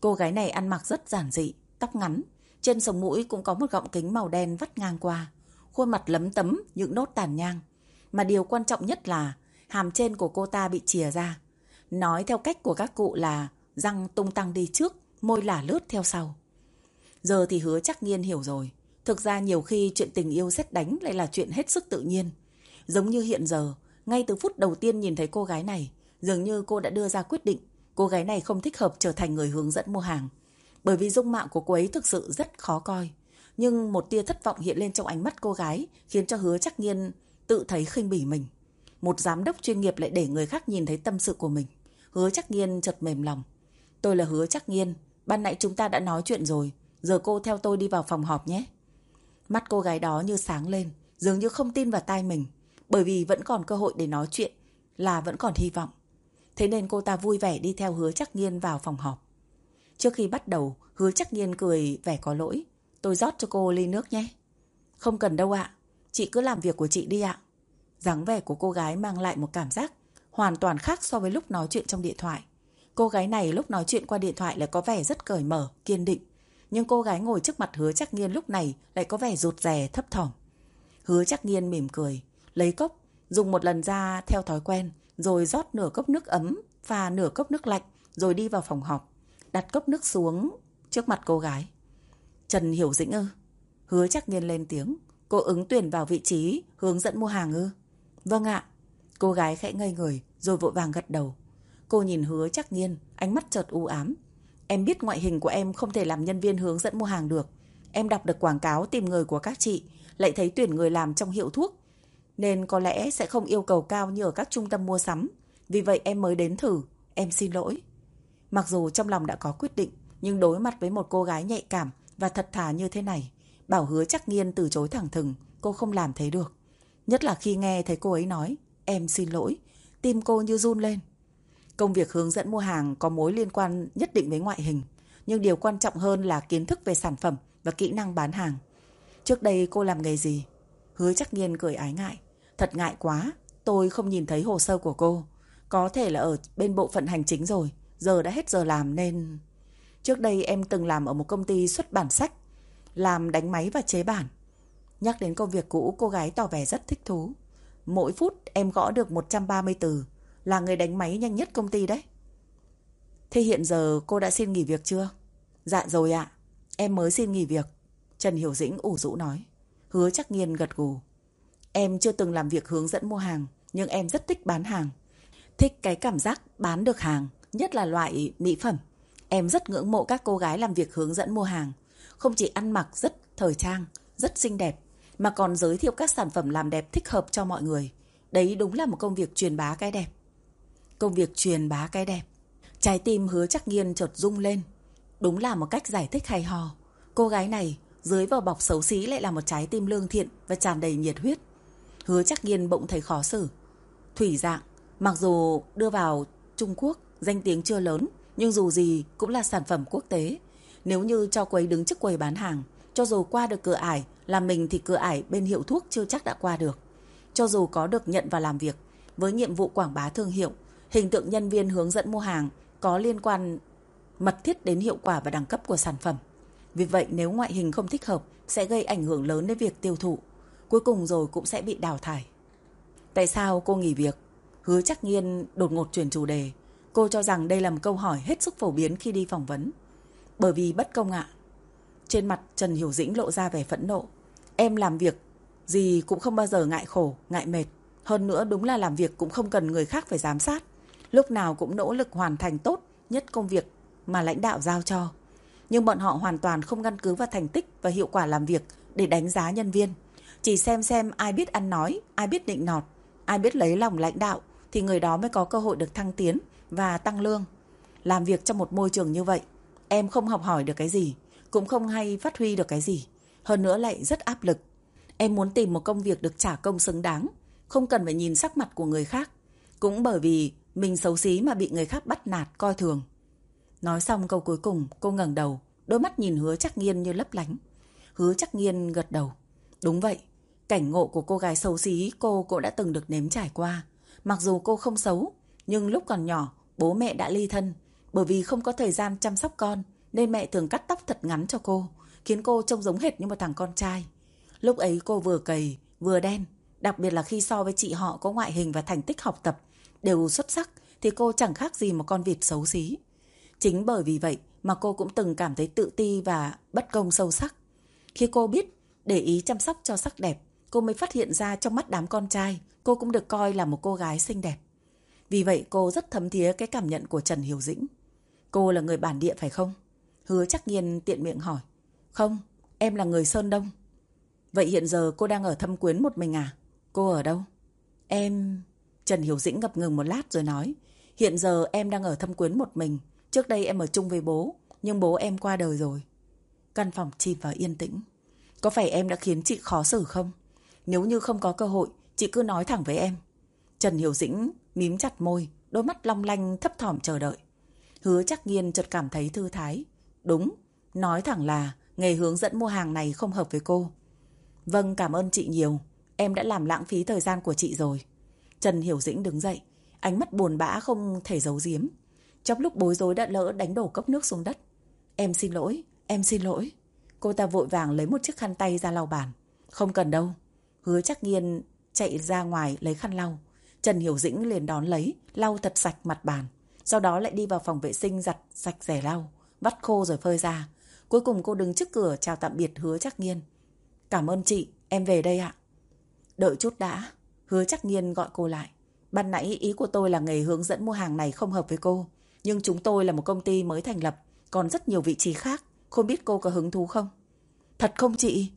Cô gái này ăn mặc rất giản dị, tóc ngắn, trên sống mũi cũng có một gọng kính màu đen vắt ngang qua. Khuôn mặt lấm tấm những nốt tàn nhang. Mà điều quan trọng nhất là hàm trên của cô ta bị chìa ra. Nói theo cách của các cụ là răng tung tăng đi trước, môi lả lướt theo sau. Giờ thì hứa chắc nghiên hiểu rồi. Thực ra nhiều khi chuyện tình yêu xét đánh lại là chuyện hết sức tự nhiên. Giống như hiện giờ, ngay từ phút đầu tiên nhìn thấy cô gái này, dường như cô đã đưa ra quyết định, cô gái này không thích hợp trở thành người hướng dẫn mua hàng. Bởi vì dung mạo của cô ấy thực sự rất khó coi. Nhưng một tia thất vọng hiện lên trong ánh mắt cô gái, khiến cho hứa chắc nghiên tự thấy khinh bỉ mình. Một giám đốc chuyên nghiệp lại để người khác nhìn thấy tâm sự của mình. Hứa chắc nghiên chợt mềm lòng. Tôi là hứa chắc nghiên. Ban nãy chúng ta đã nói chuyện rồi. Giờ cô theo tôi đi vào phòng họp nhé. Mắt cô gái đó như sáng lên. Dường như không tin vào tai mình. Bởi vì vẫn còn cơ hội để nói chuyện. Là vẫn còn hy vọng. Thế nên cô ta vui vẻ đi theo hứa chắc nghiên vào phòng họp. Trước khi bắt đầu, hứa chắc nghiên cười vẻ có lỗi. Tôi rót cho cô ly nước nhé. Không cần đâu ạ. Chị cứ làm việc của chị đi ạ. dáng vẻ của cô gái mang lại một cảm giác hoàn toàn khác so với lúc nói chuyện trong điện thoại. Cô gái này lúc nói chuyện qua điện thoại lại có vẻ rất cởi mở, kiên định. Nhưng cô gái ngồi trước mặt hứa chắc nghiên lúc này lại có vẻ rụt rè, thấp thỏm. Hứa chắc nghiên mỉm cười, lấy cốc, dùng một lần ra theo thói quen, rồi rót nửa cốc nước ấm và nửa cốc nước lạnh, rồi đi vào phòng họp. Đặt cốc nước xuống trước mặt cô gái. Trần Hiểu Dĩnh ư? Hứa chắc nhiên lên tiếng. Cô ứng tuyển vào vị trí hướng dẫn mua hàng ư? Vâng ạ. Cô gái khẽ ngây người rồi vội vàng gật đầu. Cô nhìn hứa chắc nhiên ánh mắt chợt u ám. Em biết ngoại hình của em không thể làm nhân viên hướng dẫn mua hàng được. Em đọc được quảng cáo tìm người của các chị, lại thấy tuyển người làm trong hiệu thuốc. Nên có lẽ sẽ không yêu cầu cao như ở các trung tâm mua sắm. Vì vậy em mới đến thử. Em xin lỗi. Mặc dù trong lòng đã có quyết định, nhưng đối mặt với một cô gái nhạy cảm và thật thà như thế này, Bảo hứa chắc nghiên từ chối thẳng thừng, cô không làm thế được. Nhất là khi nghe thấy cô ấy nói, em xin lỗi, tim cô như run lên. Công việc hướng dẫn mua hàng có mối liên quan nhất định với ngoại hình, nhưng điều quan trọng hơn là kiến thức về sản phẩm và kỹ năng bán hàng. Trước đây cô làm nghề gì? Hứa chắc nghiên cười ái ngại. Thật ngại quá, tôi không nhìn thấy hồ sơ của cô. Có thể là ở bên bộ phận hành chính rồi, giờ đã hết giờ làm nên... Trước đây em từng làm ở một công ty xuất bản sách, làm đánh máy và chế bản. Nhắc đến công việc cũ, cô gái tỏ vẻ rất thích thú. Mỗi phút em gõ được 130 từ, là người đánh máy nhanh nhất công ty đấy. Thế hiện giờ cô đã xin nghỉ việc chưa? Dạ rồi ạ, em mới xin nghỉ việc. Trần Hiểu Dĩnh ủ rũ nói. Hứa chắc nghiên gật gù. Em chưa từng làm việc hướng dẫn mua hàng, nhưng em rất thích bán hàng. Thích cái cảm giác bán được hàng, nhất là loại mỹ phẩm. Em rất ngưỡng mộ các cô gái làm việc hướng dẫn mua hàng. Không chỉ ăn mặc rất thời trang, rất xinh đẹp, mà còn giới thiệu các sản phẩm làm đẹp thích hợp cho mọi người. Đấy đúng là một công việc truyền bá cái đẹp. Công việc truyền bá cái đẹp. Trái tim hứa chắc nghiên chợt rung lên. Đúng là một cách giải thích hay ho. Cô gái này, dưới vỏ bọc xấu xí lại là một trái tim lương thiện và tràn đầy nhiệt huyết. Hứa chắc nghiên bỗng thấy khó xử. Thủy dạng, mặc dù đưa vào Trung Quốc, danh tiếng chưa lớn, nhưng dù gì cũng là sản phẩm quốc tế. Nếu như cho quấy đứng trước quầy bán hàng, cho dù qua được cửa ải, là mình thì cửa ải bên hiệu thuốc chưa chắc đã qua được. Cho dù có được nhận và làm việc, với nhiệm vụ quảng bá thương hiệu, hình tượng nhân viên hướng dẫn mua hàng có liên quan mật thiết đến hiệu quả và đẳng cấp của sản phẩm. Vì vậy nếu ngoại hình không thích hợp sẽ gây ảnh hưởng lớn đến việc tiêu thụ. Cuối cùng rồi cũng sẽ bị đào thải. Tại sao cô nghỉ việc? Hứa chắc nghiên đột ngột chuyển chủ đề. Cô cho rằng đây là một câu hỏi hết sức phổ biến khi đi phỏng vấn. Bởi vì bất công ạ. Trên mặt Trần Hiểu Dĩnh lộ ra vẻ phẫn nộ. Em làm việc gì cũng không bao giờ ngại khổ, ngại mệt. Hơn nữa đúng là làm việc cũng không cần người khác phải giám sát. Lúc nào cũng nỗ lực hoàn thành tốt nhất công việc mà lãnh đạo giao cho. Nhưng bọn họ hoàn toàn không căn cứ vào thành tích và hiệu quả làm việc để đánh giá nhân viên. Chỉ xem xem ai biết ăn nói, ai biết định nọt, ai biết lấy lòng lãnh đạo thì người đó mới có cơ hội được thăng tiến và tăng lương. Làm việc trong một môi trường như vậy, em không học hỏi được cái gì, cũng không hay phát huy được cái gì. Hơn nữa lại rất áp lực. Em muốn tìm một công việc được trả công xứng đáng, không cần phải nhìn sắc mặt của người khác. Cũng bởi vì mình xấu xí mà bị người khác bắt nạt, coi thường. Nói xong câu cuối cùng, cô ngẩng đầu, đôi mắt nhìn hứa chắc nghiên như lấp lánh. Hứa chắc nghiên gật đầu. Đúng vậy, cảnh ngộ của cô gái xấu xí cô cũng đã từng được nếm trải qua. Mặc dù cô không xấu, nhưng lúc còn nhỏ, bố mẹ đã ly thân. Bởi vì không có thời gian chăm sóc con, nên mẹ thường cắt tóc thật ngắn cho cô, khiến cô trông giống hệt như một thằng con trai. Lúc ấy cô vừa cầy, vừa đen, đặc biệt là khi so với chị họ có ngoại hình và thành tích học tập đều xuất sắc thì cô chẳng khác gì một con vịt xấu xí. Chính bởi vì vậy mà cô cũng từng cảm thấy tự ti và bất công sâu sắc. Khi cô biết để ý chăm sóc cho sắc đẹp, cô mới phát hiện ra trong mắt đám con trai, cô cũng được coi là một cô gái xinh đẹp. Vì vậy cô rất thấm thía cái cảm nhận của Trần Hiểu Dĩnh. Cô là người bản địa phải không? Hứa chắc nhiên tiện miệng hỏi. Không, em là người Sơn Đông. Vậy hiện giờ cô đang ở thâm quyến một mình à? Cô ở đâu? Em... Trần Hiểu Dĩnh ngập ngừng một lát rồi nói. Hiện giờ em đang ở thâm quyến một mình. Trước đây em ở chung với bố, nhưng bố em qua đời rồi. Căn phòng chìm vào yên tĩnh. Có phải em đã khiến chị khó xử không? Nếu như không có cơ hội, chị cứ nói thẳng với em. Trần Hiểu Dĩnh mím chặt môi, đôi mắt long lanh thấp thỏm chờ đợi. Hứa chắc nghiên chợt cảm thấy thư thái. Đúng, nói thẳng là nghề hướng dẫn mua hàng này không hợp với cô. Vâng, cảm ơn chị nhiều. Em đã làm lãng phí thời gian của chị rồi. Trần Hiểu Dĩnh đứng dậy, ánh mắt buồn bã không thể giấu giếm. Trong lúc bối rối đã lỡ đánh đổ cốc nước xuống đất. Em xin lỗi, em xin lỗi. Cô ta vội vàng lấy một chiếc khăn tay ra lau bàn. Không cần đâu. Hứa chắc nghiên chạy ra ngoài lấy khăn lau. Trần Hiểu Dĩnh liền đón lấy, lau thật sạch mặt bàn. Sau đó lại đi vào phòng vệ sinh giặt sạch rẻ lau, vắt khô rồi phơi ra. Cuối cùng cô đứng trước cửa chào tạm biệt hứa chắc nghiên. Cảm ơn chị, em về đây ạ. Đợi chút đã. Hứa chắc nghiên gọi cô lại. Ban nãy ý của tôi là nghề hướng dẫn mua hàng này không hợp với cô. Nhưng chúng tôi là một công ty mới thành lập, còn rất nhiều vị trí khác. Không biết cô có hứng thú không? Thật không chị?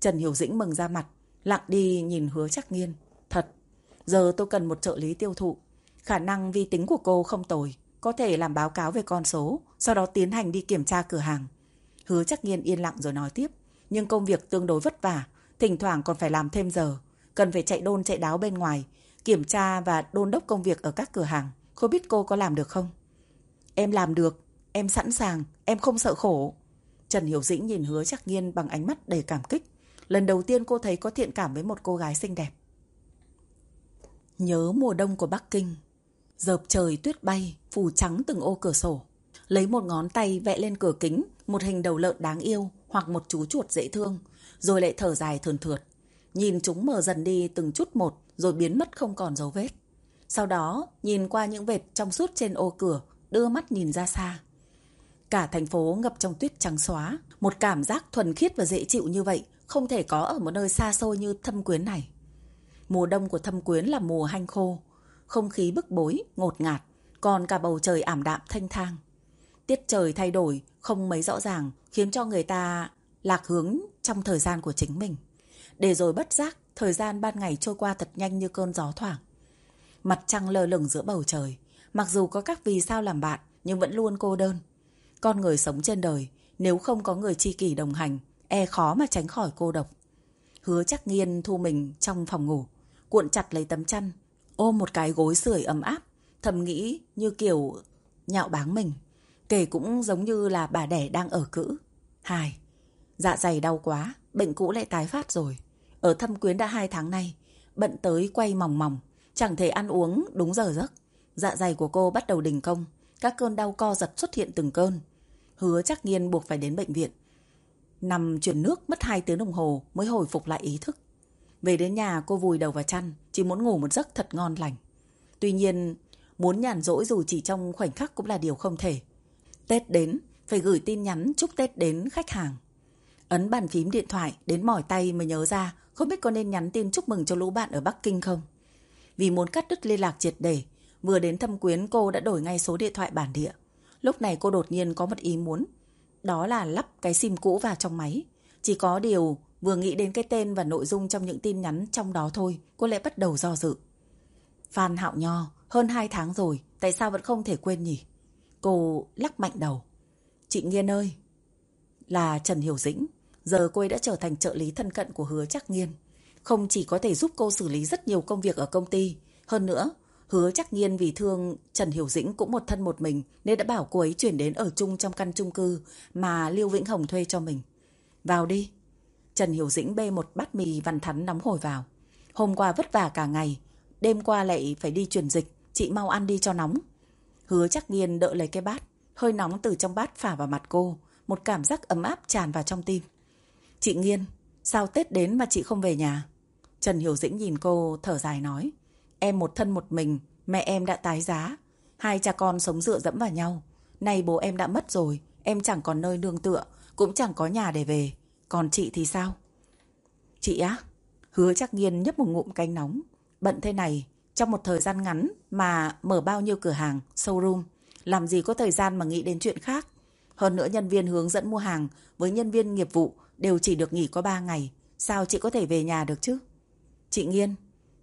Trần Hiểu Dĩnh mừng ra mặt, lặng đi nhìn hứa chắc nghiên. Thật, giờ tôi cần một trợ lý tiêu thụ. Khả năng vi tính của cô không tồi, có thể làm báo cáo về con số, sau đó tiến hành đi kiểm tra cửa hàng. Hứa chắc nghiên yên lặng rồi nói tiếp. Nhưng công việc tương đối vất vả, thỉnh thoảng còn phải làm thêm giờ. Cần phải chạy đôn chạy đáo bên ngoài, kiểm tra và đôn đốc công việc ở các cửa hàng. Không biết cô có làm được không? Em làm được, em sẵn sàng, em không sợ khổ. Trần Hiểu Dĩnh nhìn hứa chắc nghiên bằng ánh mắt đầy cảm kích. Lần đầu tiên cô thấy có thiện cảm với một cô gái xinh đẹp. Nhớ mùa đông của Bắc Kinh. Dợp trời tuyết bay, phủ trắng từng ô cửa sổ. Lấy một ngón tay vẽ lên cửa kính một hình đầu lợn đáng yêu hoặc một chú chuột dễ thương, rồi lại thở dài thườn thượt. Nhìn chúng mờ dần đi từng chút một rồi biến mất không còn dấu vết. Sau đó, nhìn qua những vệt trong suốt trên ô cửa, đưa mắt nhìn ra xa. Cả thành phố ngập trong tuyết trắng xóa, một cảm giác thuần khiết và dễ chịu như vậy không thể có ở một nơi xa xôi như thâm quyến này. Mùa đông của thâm quyến là mùa hanh khô, không khí bức bối, ngột ngạt, còn cả bầu trời ảm đạm thanh thang. Tiết trời thay đổi không mấy rõ ràng khiến cho người ta lạc hướng trong thời gian của chính mình. Để rồi bất giác, thời gian ban ngày trôi qua thật nhanh như cơn gió thoảng. Mặt trăng lơ lửng giữa bầu trời, mặc dù có các vì sao làm bạn nhưng vẫn luôn cô đơn. Con người sống trên đời, nếu không có người tri kỷ đồng hành, e khó mà tránh khỏi cô độc. Hứa chắc nghiên thu mình trong phòng ngủ, cuộn chặt lấy tấm chăn, ôm một cái gối sưởi ấm áp, thầm nghĩ như kiểu nhạo báng mình. Kể cũng giống như là bà đẻ đang ở cữ. Hai, dạ dày đau quá, bệnh cũ lại tái phát rồi. Ở thâm quyến đã hai tháng nay, bận tới quay mỏng mỏng, chẳng thể ăn uống đúng giờ giấc. Dạ dày của cô bắt đầu đình công, các cơn đau co giật xuất hiện từng cơn. Hứa chắc nghiên buộc phải đến bệnh viện. Nằm chuyển nước mất 2 tiếng đồng hồ mới hồi phục lại ý thức. Về đến nhà cô vùi đầu vào chăn, chỉ muốn ngủ một giấc thật ngon lành. Tuy nhiên, muốn nhàn rỗi dù chỉ trong khoảnh khắc cũng là điều không thể. Tết đến, phải gửi tin nhắn chúc Tết đến khách hàng. Ấn bàn phím điện thoại đến mỏi tay mới nhớ ra không biết có nên nhắn tin chúc mừng cho lũ bạn ở Bắc Kinh không. Vì muốn cắt đứt liên lạc triệt để, vừa đến thăm quyến cô đã đổi ngay số điện thoại bản địa. Lúc này cô đột nhiên có một ý muốn. Đó là lắp cái sim cũ vào trong máy. Chỉ có điều vừa nghĩ đến cái tên và nội dung trong những tin nhắn trong đó thôi, cô lại bắt đầu do dự. Phan Hạo Nho, hơn 2 tháng rồi, tại sao vẫn không thể quên nhỉ? Cô lắc mạnh đầu. Chị Nghiên ơi, là Trần Hiểu Dĩnh. Giờ cô ấy đã trở thành trợ lý thân cận của hứa chắc nghiên. Không chỉ có thể giúp cô xử lý rất nhiều công việc ở công ty. Hơn nữa, hứa chắc nghiên vì thương Trần Hiểu Dĩnh cũng một thân một mình nên đã bảo cô ấy chuyển đến ở chung trong căn chung cư mà Lưu Vĩnh Hồng thuê cho mình. Vào đi. Trần Hiểu Dĩnh bê một bát mì văn thắn nóng hổi vào. Hôm qua vất vả cả ngày, đêm qua lại phải đi truyền dịch, chị mau ăn đi cho nóng. Hứa chắc nghiên đỡ lấy cái bát, hơi nóng từ trong bát phả vào mặt cô, một cảm giác ấm áp tràn vào trong tim. Chị Nghiên, sao Tết đến mà chị không về nhà? Trần Hiểu Dĩnh nhìn cô thở dài nói. Em một thân một mình, mẹ em đã tái giá. Hai cha con sống dựa dẫm vào nhau. Nay bố em đã mất rồi, em chẳng còn nơi nương tựa, cũng chẳng có nhà để về. Còn chị thì sao? Chị á? Hứa chắc nghiên nhấp một ngụm canh nóng. Bận thế này, trong một thời gian ngắn mà mở bao nhiêu cửa hàng, showroom, làm gì có thời gian mà nghĩ đến chuyện khác. Hơn nữa nhân viên hướng dẫn mua hàng với nhân viên nghiệp vụ đều chỉ được nghỉ có 3 ngày. Sao chị có thể về nhà được chứ? Chị Nghiên,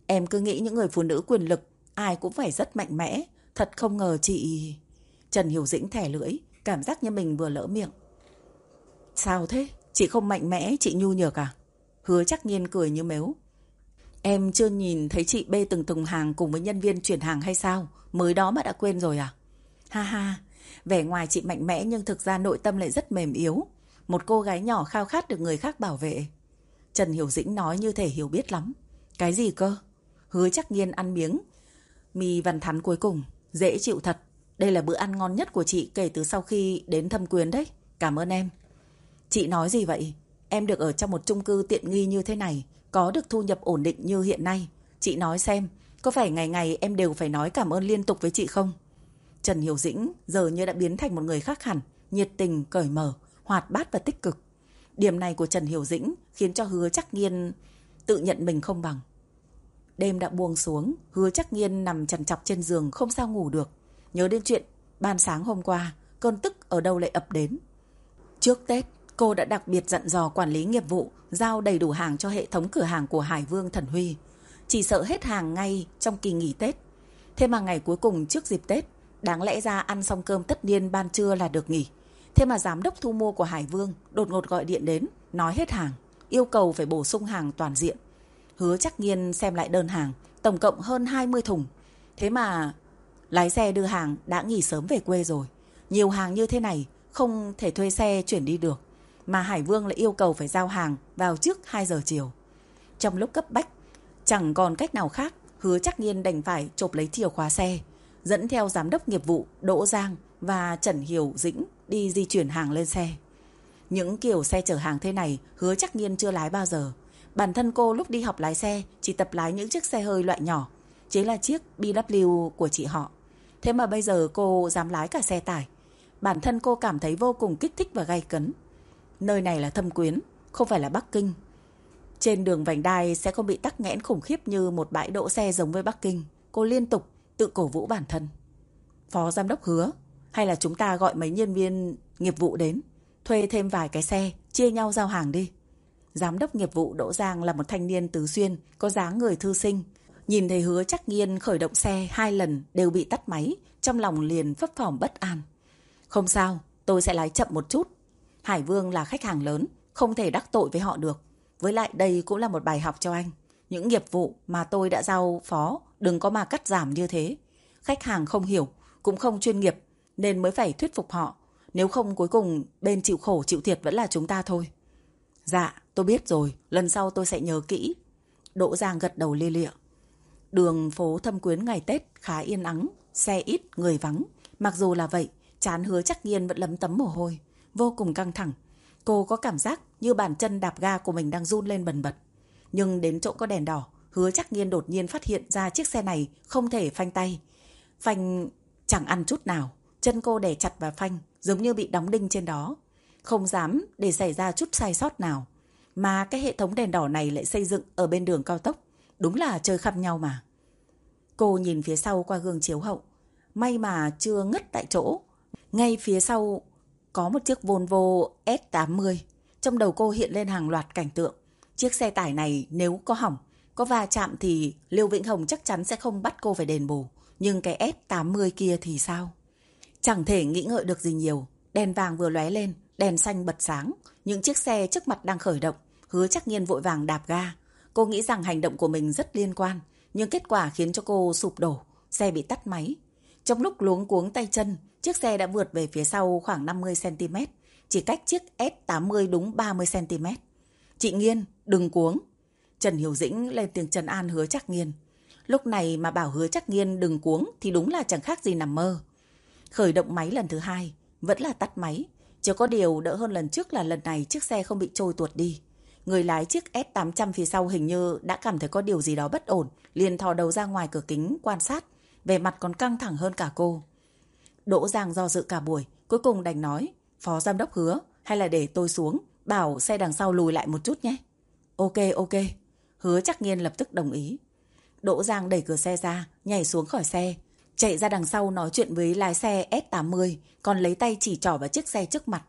em cứ nghĩ những người phụ nữ quyền lực ai cũng phải rất mạnh mẽ. Thật không ngờ chị... Trần Hiểu Dĩnh thẻ lưỡi, cảm giác như mình vừa lỡ miệng. Sao thế? Chị không mạnh mẽ, chị nhu nhược à? Hứa chắc nhiên cười như mếu. Em chưa nhìn thấy chị bê từng thùng hàng cùng với nhân viên chuyển hàng hay sao? Mới đó mà đã quên rồi à? Ha ha, vẻ ngoài chị mạnh mẽ nhưng thực ra nội tâm lại rất mềm yếu. Một cô gái nhỏ khao khát được người khác bảo vệ. Trần Hiểu Dĩnh nói như thể hiểu biết lắm. Cái gì cơ? Hứa chắc nhiên ăn miếng. Mì văn thắn cuối cùng. Dễ chịu thật. Đây là bữa ăn ngon nhất của chị kể từ sau khi đến thâm quyến đấy. Cảm ơn em. Chị nói gì vậy? Em được ở trong một chung cư tiện nghi như thế này. Có được thu nhập ổn định như hiện nay. Chị nói xem. Có phải ngày ngày em đều phải nói cảm ơn liên tục với chị không? Trần Hiểu Dĩnh giờ như đã biến thành một người khác hẳn. Nhiệt tình, cởi mở hoạt bát và tích cực. Điểm này của Trần Hiểu Dĩnh khiến cho hứa chắc nghiên tự nhận mình không bằng. Đêm đã buông xuống, hứa chắc nghiên nằm chằn chọc trên giường không sao ngủ được. Nhớ đến chuyện ban sáng hôm qua, cơn tức ở đâu lại ập đến. Trước Tết, cô đã đặc biệt dặn dò quản lý nghiệp vụ giao đầy đủ hàng cho hệ thống cửa hàng của Hải Vương Thần Huy. Chỉ sợ hết hàng ngay trong kỳ nghỉ Tết. Thế mà ngày cuối cùng trước dịp Tết, đáng lẽ ra ăn xong cơm tất niên ban trưa là được nghỉ. Thế mà giám đốc thu mua của Hải Vương đột ngột gọi điện đến, nói hết hàng, yêu cầu phải bổ sung hàng toàn diện. Hứa chắc nghiên xem lại đơn hàng, tổng cộng hơn 20 thùng. Thế mà lái xe đưa hàng đã nghỉ sớm về quê rồi. Nhiều hàng như thế này không thể thuê xe chuyển đi được. Mà Hải Vương lại yêu cầu phải giao hàng vào trước 2 giờ chiều. Trong lúc cấp bách, chẳng còn cách nào khác, hứa chắc nghiên đành phải chộp lấy chìa khóa xe, dẫn theo giám đốc nghiệp vụ Đỗ Giang và Trần Hiểu Dĩnh đi di chuyển hàng lên xe. Những kiểu xe chở hàng thế này hứa chắc nhiên chưa lái bao giờ. Bản thân cô lúc đi học lái xe chỉ tập lái những chiếc xe hơi loại nhỏ, chính là chiếc BMW của chị họ. Thế mà bây giờ cô dám lái cả xe tải. Bản thân cô cảm thấy vô cùng kích thích và gay cấn. Nơi này là thâm quyến, không phải là Bắc Kinh. Trên đường vành đai sẽ không bị tắc nghẽn khủng khiếp như một bãi đỗ xe giống với Bắc Kinh. Cô liên tục tự cổ vũ bản thân. Phó giám đốc hứa, hay là chúng ta gọi mấy nhân viên nghiệp vụ đến, thuê thêm vài cái xe, chia nhau giao hàng đi. Giám đốc nghiệp vụ Đỗ Giang là một thanh niên tứ xuyên, có dáng người thư sinh. Nhìn thấy hứa chắc nghiên khởi động xe hai lần đều bị tắt máy, trong lòng liền phấp phỏng bất an. Không sao, tôi sẽ lái chậm một chút. Hải Vương là khách hàng lớn, không thể đắc tội với họ được. Với lại đây cũng là một bài học cho anh. Những nghiệp vụ mà tôi đã giao phó đừng có mà cắt giảm như thế. Khách hàng không hiểu, cũng không chuyên nghiệp nên mới phải thuyết phục họ. Nếu không cuối cùng bên chịu khổ chịu thiệt vẫn là chúng ta thôi. Dạ, tôi biết rồi, lần sau tôi sẽ nhớ kỹ. Đỗ Giang gật đầu lia lịa. Đường phố thâm quyến ngày Tết khá yên ắng, xe ít, người vắng. Mặc dù là vậy, chán hứa chắc nhiên vẫn lấm tấm mồ hôi, vô cùng căng thẳng. Cô có cảm giác như bàn chân đạp ga của mình đang run lên bần bật. Nhưng đến chỗ có đèn đỏ, hứa chắc nhiên đột nhiên phát hiện ra chiếc xe này không thể phanh tay. Phanh chẳng ăn chút nào. Chân cô đè chặt vào phanh, giống như bị đóng đinh trên đó. Không dám để xảy ra chút sai sót nào. Mà cái hệ thống đèn đỏ này lại xây dựng ở bên đường cao tốc. Đúng là chơi khăm nhau mà. Cô nhìn phía sau qua gương chiếu hậu. May mà chưa ngất tại chỗ. Ngay phía sau có một chiếc Volvo S80. Trong đầu cô hiện lên hàng loạt cảnh tượng. Chiếc xe tải này nếu có hỏng, có va chạm thì Liêu Vĩnh Hồng chắc chắn sẽ không bắt cô phải đền bù. Nhưng cái S80 kia thì sao? Chẳng thể nghĩ ngợi được gì nhiều. Đèn vàng vừa lóe lên, đèn xanh bật sáng. Những chiếc xe trước mặt đang khởi động. Hứa chắc nhiên vội vàng đạp ga. Cô nghĩ rằng hành động của mình rất liên quan. Nhưng kết quả khiến cho cô sụp đổ. Xe bị tắt máy. Trong lúc luống cuống tay chân, chiếc xe đã vượt về phía sau khoảng 50cm. Chỉ cách chiếc S80 đúng 30cm. Chị Nghiên, đừng cuống. Trần Hiểu Dĩnh lên tiếng Trần An hứa chắc Nghiên. Lúc này mà bảo hứa chắc Nghiên đừng cuống thì đúng là chẳng khác gì nằm mơ. Khởi động máy lần thứ hai, vẫn là tắt máy. Chỉ có điều đỡ hơn lần trước là lần này chiếc xe không bị trôi tuột đi. Người lái chiếc S800 phía sau hình như đã cảm thấy có điều gì đó bất ổn, liền thò đầu ra ngoài cửa kính quan sát, về mặt còn căng thẳng hơn cả cô. Đỗ Giang do dự cả buổi, cuối cùng đành nói, phó giám đốc hứa, hay là để tôi xuống, bảo xe đằng sau lùi lại một chút nhé. Ok, ok. Hứa chắc nhiên lập tức đồng ý. Đỗ Giang đẩy cửa xe ra, nhảy xuống khỏi xe, chạy ra đằng sau nói chuyện với lái xe S80, còn lấy tay chỉ trỏ vào chiếc xe trước mặt.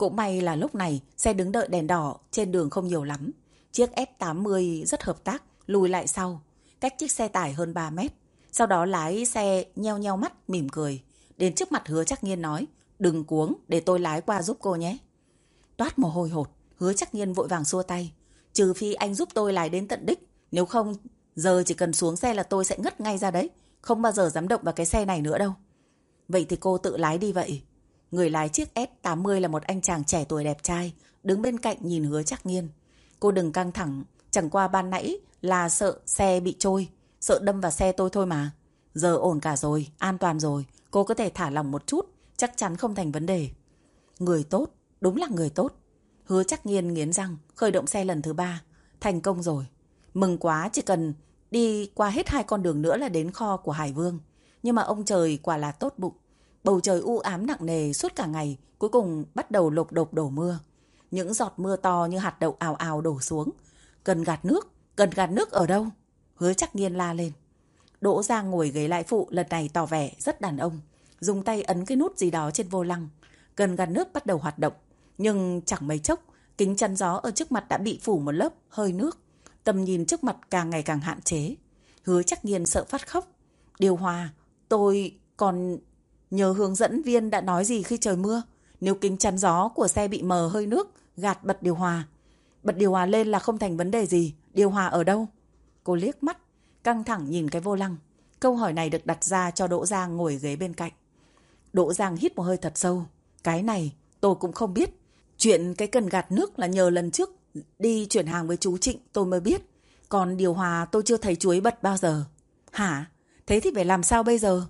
Cũng may là lúc này xe đứng đợi đèn đỏ trên đường không nhiều lắm. Chiếc S80 rất hợp tác, lùi lại sau, cách chiếc xe tải hơn 3 mét. Sau đó lái xe nheo nheo mắt, mỉm cười. Đến trước mặt hứa chắc nhiên nói, đừng cuống, để tôi lái qua giúp cô nhé. Toát mồ hôi hột, hứa chắc nhiên vội vàng xua tay. Trừ phi anh giúp tôi lái đến tận đích, nếu không, giờ chỉ cần xuống xe là tôi sẽ ngất ngay ra đấy. Không bao giờ dám động vào cái xe này nữa đâu. Vậy thì cô tự lái đi vậy. Người lái chiếc S80 là một anh chàng trẻ tuổi đẹp trai, đứng bên cạnh nhìn hứa chắc nghiên. Cô đừng căng thẳng, chẳng qua ban nãy là sợ xe bị trôi, sợ đâm vào xe tôi thôi mà. Giờ ổn cả rồi, an toàn rồi, cô có thể thả lòng một chút, chắc chắn không thành vấn đề. Người tốt, đúng là người tốt. Hứa chắc nghiên nghiến răng, khởi động xe lần thứ ba. Thành công rồi. Mừng quá, chỉ cần đi qua hết hai con đường nữa là đến kho của Hải Vương. Nhưng mà ông trời quả là tốt bụng. Bầu trời u ám nặng nề suốt cả ngày, cuối cùng bắt đầu lộp đục đổ mưa. Những giọt mưa to như hạt đậu ào ào đổ xuống. Cần gạt nước, cần gạt nước ở đâu? Hứa chắc nghiên la lên. Đỗ Giang ngồi ghế lại phụ lần này tỏ vẻ rất đàn ông. Dùng tay ấn cái nút gì đó trên vô lăng. Cần gạt nước bắt đầu hoạt động. Nhưng chẳng mấy chốc, kính chắn gió ở trước mặt đã bị phủ một lớp hơi nước. Tầm nhìn trước mặt càng ngày càng hạn chế. Hứa chắc nghiên sợ phát khóc. Điều hòa, tôi còn nhờ hướng dẫn viên đã nói gì khi trời mưa. Nếu kính chắn gió của xe bị mờ hơi nước, gạt bật điều hòa. Bật điều hòa lên là không thành vấn đề gì. Điều hòa ở đâu? Cô liếc mắt, căng thẳng nhìn cái vô lăng. Câu hỏi này được đặt ra cho Đỗ Giang ngồi ghế bên cạnh. Đỗ Giang hít một hơi thật sâu. Cái này tôi cũng không biết. Chuyện cái cần gạt nước là nhờ lần trước đi chuyển hàng với chú Trịnh tôi mới biết. Còn điều hòa tôi chưa thấy chuối bật bao giờ. Hả? Thế thì phải làm sao bây giờ?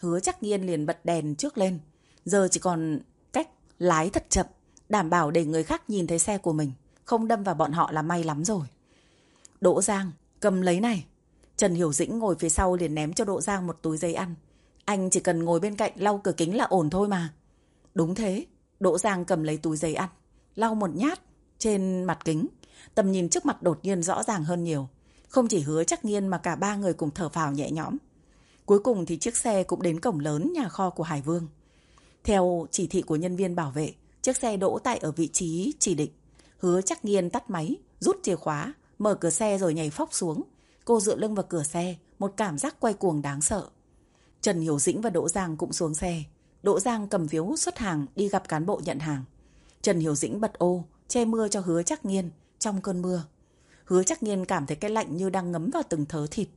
Hứa chắc nghiên liền bật đèn trước lên. Giờ chỉ còn cách lái thật chậm, đảm bảo để người khác nhìn thấy xe của mình. Không đâm vào bọn họ là may lắm rồi. Đỗ Giang, cầm lấy này. Trần Hiểu Dĩnh ngồi phía sau liền ném cho Đỗ Giang một túi giấy ăn. Anh chỉ cần ngồi bên cạnh lau cửa kính là ổn thôi mà. Đúng thế, Đỗ Giang cầm lấy túi giấy ăn, lau một nhát trên mặt kính. Tầm nhìn trước mặt đột nhiên rõ ràng hơn nhiều. Không chỉ hứa chắc nghiên mà cả ba người cùng thở phào nhẹ nhõm. Cuối cùng thì chiếc xe cũng đến cổng lớn nhà kho của Hải Vương. Theo chỉ thị của nhân viên bảo vệ, chiếc xe đỗ tại ở vị trí chỉ định. Hứa chắc nghiên tắt máy, rút chìa khóa, mở cửa xe rồi nhảy phóc xuống. Cô dựa lưng vào cửa xe, một cảm giác quay cuồng đáng sợ. Trần Hiểu Dĩnh và Đỗ Giang cũng xuống xe. Đỗ Giang cầm phiếu xuất hàng đi gặp cán bộ nhận hàng. Trần Hiểu Dĩnh bật ô, che mưa cho hứa chắc nghiên trong cơn mưa. Hứa chắc nghiên cảm thấy cái lạnh như đang ngấm vào từng thớ thịt.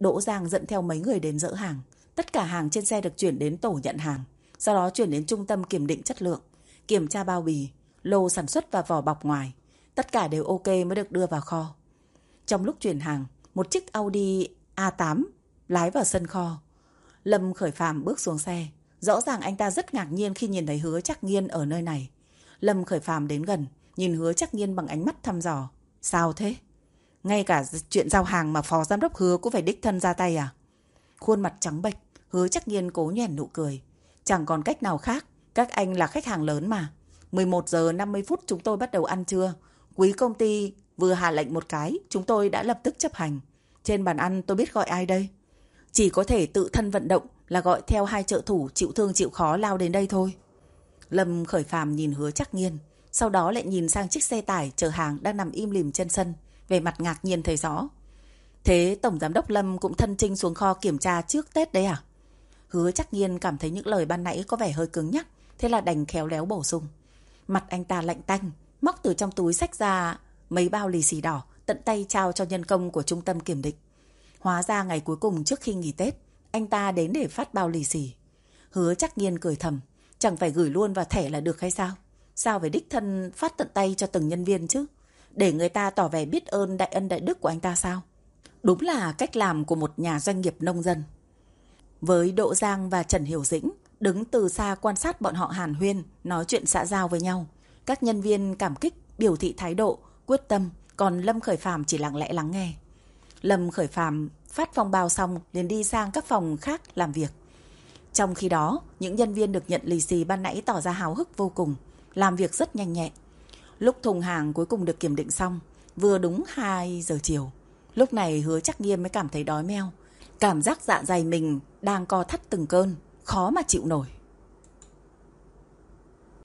Đỗ Giang dẫn theo mấy người đến dỡ hàng. Tất cả hàng trên xe được chuyển đến tổ nhận hàng. Sau đó chuyển đến trung tâm kiểm định chất lượng, kiểm tra bao bì, lô sản xuất và vỏ bọc ngoài. Tất cả đều ok mới được đưa vào kho. Trong lúc chuyển hàng, một chiếc Audi A8 lái vào sân kho. Lâm Khởi Phạm bước xuống xe. Rõ ràng anh ta rất ngạc nhiên khi nhìn thấy hứa chắc nghiên ở nơi này. Lâm Khởi Phạm đến gần, nhìn hứa chắc nghiên bằng ánh mắt thăm dò. Sao thế? Ngay cả chuyện giao hàng mà phó giám đốc hứa cũng phải đích thân ra tay à? Khuôn mặt trắng bệch, hứa chắc nhiên cố nhoẻn nụ cười. Chẳng còn cách nào khác, các anh là khách hàng lớn mà. 11 giờ 50 phút chúng tôi bắt đầu ăn trưa. Quý công ty vừa hạ lệnh một cái, chúng tôi đã lập tức chấp hành. Trên bàn ăn tôi biết gọi ai đây? Chỉ có thể tự thân vận động là gọi theo hai trợ thủ chịu thương chịu khó lao đến đây thôi. Lâm khởi phàm nhìn hứa chắc nghiên, sau đó lại nhìn sang chiếc xe tải chở hàng đang nằm im lìm trên sân, về mặt ngạc nhiên thấy rõ. Thế Tổng Giám đốc Lâm cũng thân trinh xuống kho kiểm tra trước Tết đấy à? Hứa chắc nhiên cảm thấy những lời ban nãy có vẻ hơi cứng nhắc, thế là đành khéo léo bổ sung. Mặt anh ta lạnh tanh, móc từ trong túi sách ra mấy bao lì xì đỏ, tận tay trao cho nhân công của trung tâm kiểm định. Hóa ra ngày cuối cùng trước khi nghỉ Tết, anh ta đến để phát bao lì xì. Hứa chắc nhiên cười thầm, chẳng phải gửi luôn vào thẻ là được hay sao? Sao phải đích thân phát tận tay cho từng nhân viên chứ? Để người ta tỏ vẻ biết ơn đại ân đại đức của anh ta sao? Đúng là cách làm của một nhà doanh nghiệp nông dân. Với Đỗ Giang và Trần Hiểu Dĩnh, đứng từ xa quan sát bọn họ hàn huyên, nói chuyện xã giao với nhau. Các nhân viên cảm kích, biểu thị thái độ, quyết tâm, còn Lâm Khởi Phàm chỉ lặng lẽ lắng nghe. Lâm Khởi Phàm phát phòng bao xong liền đi sang các phòng khác làm việc. Trong khi đó, những nhân viên được nhận lì xì ban nãy tỏ ra hào hức vô cùng, làm việc rất nhanh nhẹn. Lúc thùng hàng cuối cùng được kiểm định xong, vừa đúng 2 giờ chiều. Lúc này hứa chắc nghiêm mới cảm thấy đói meo. Cảm giác dạ dày mình đang co thắt từng cơn, khó mà chịu nổi.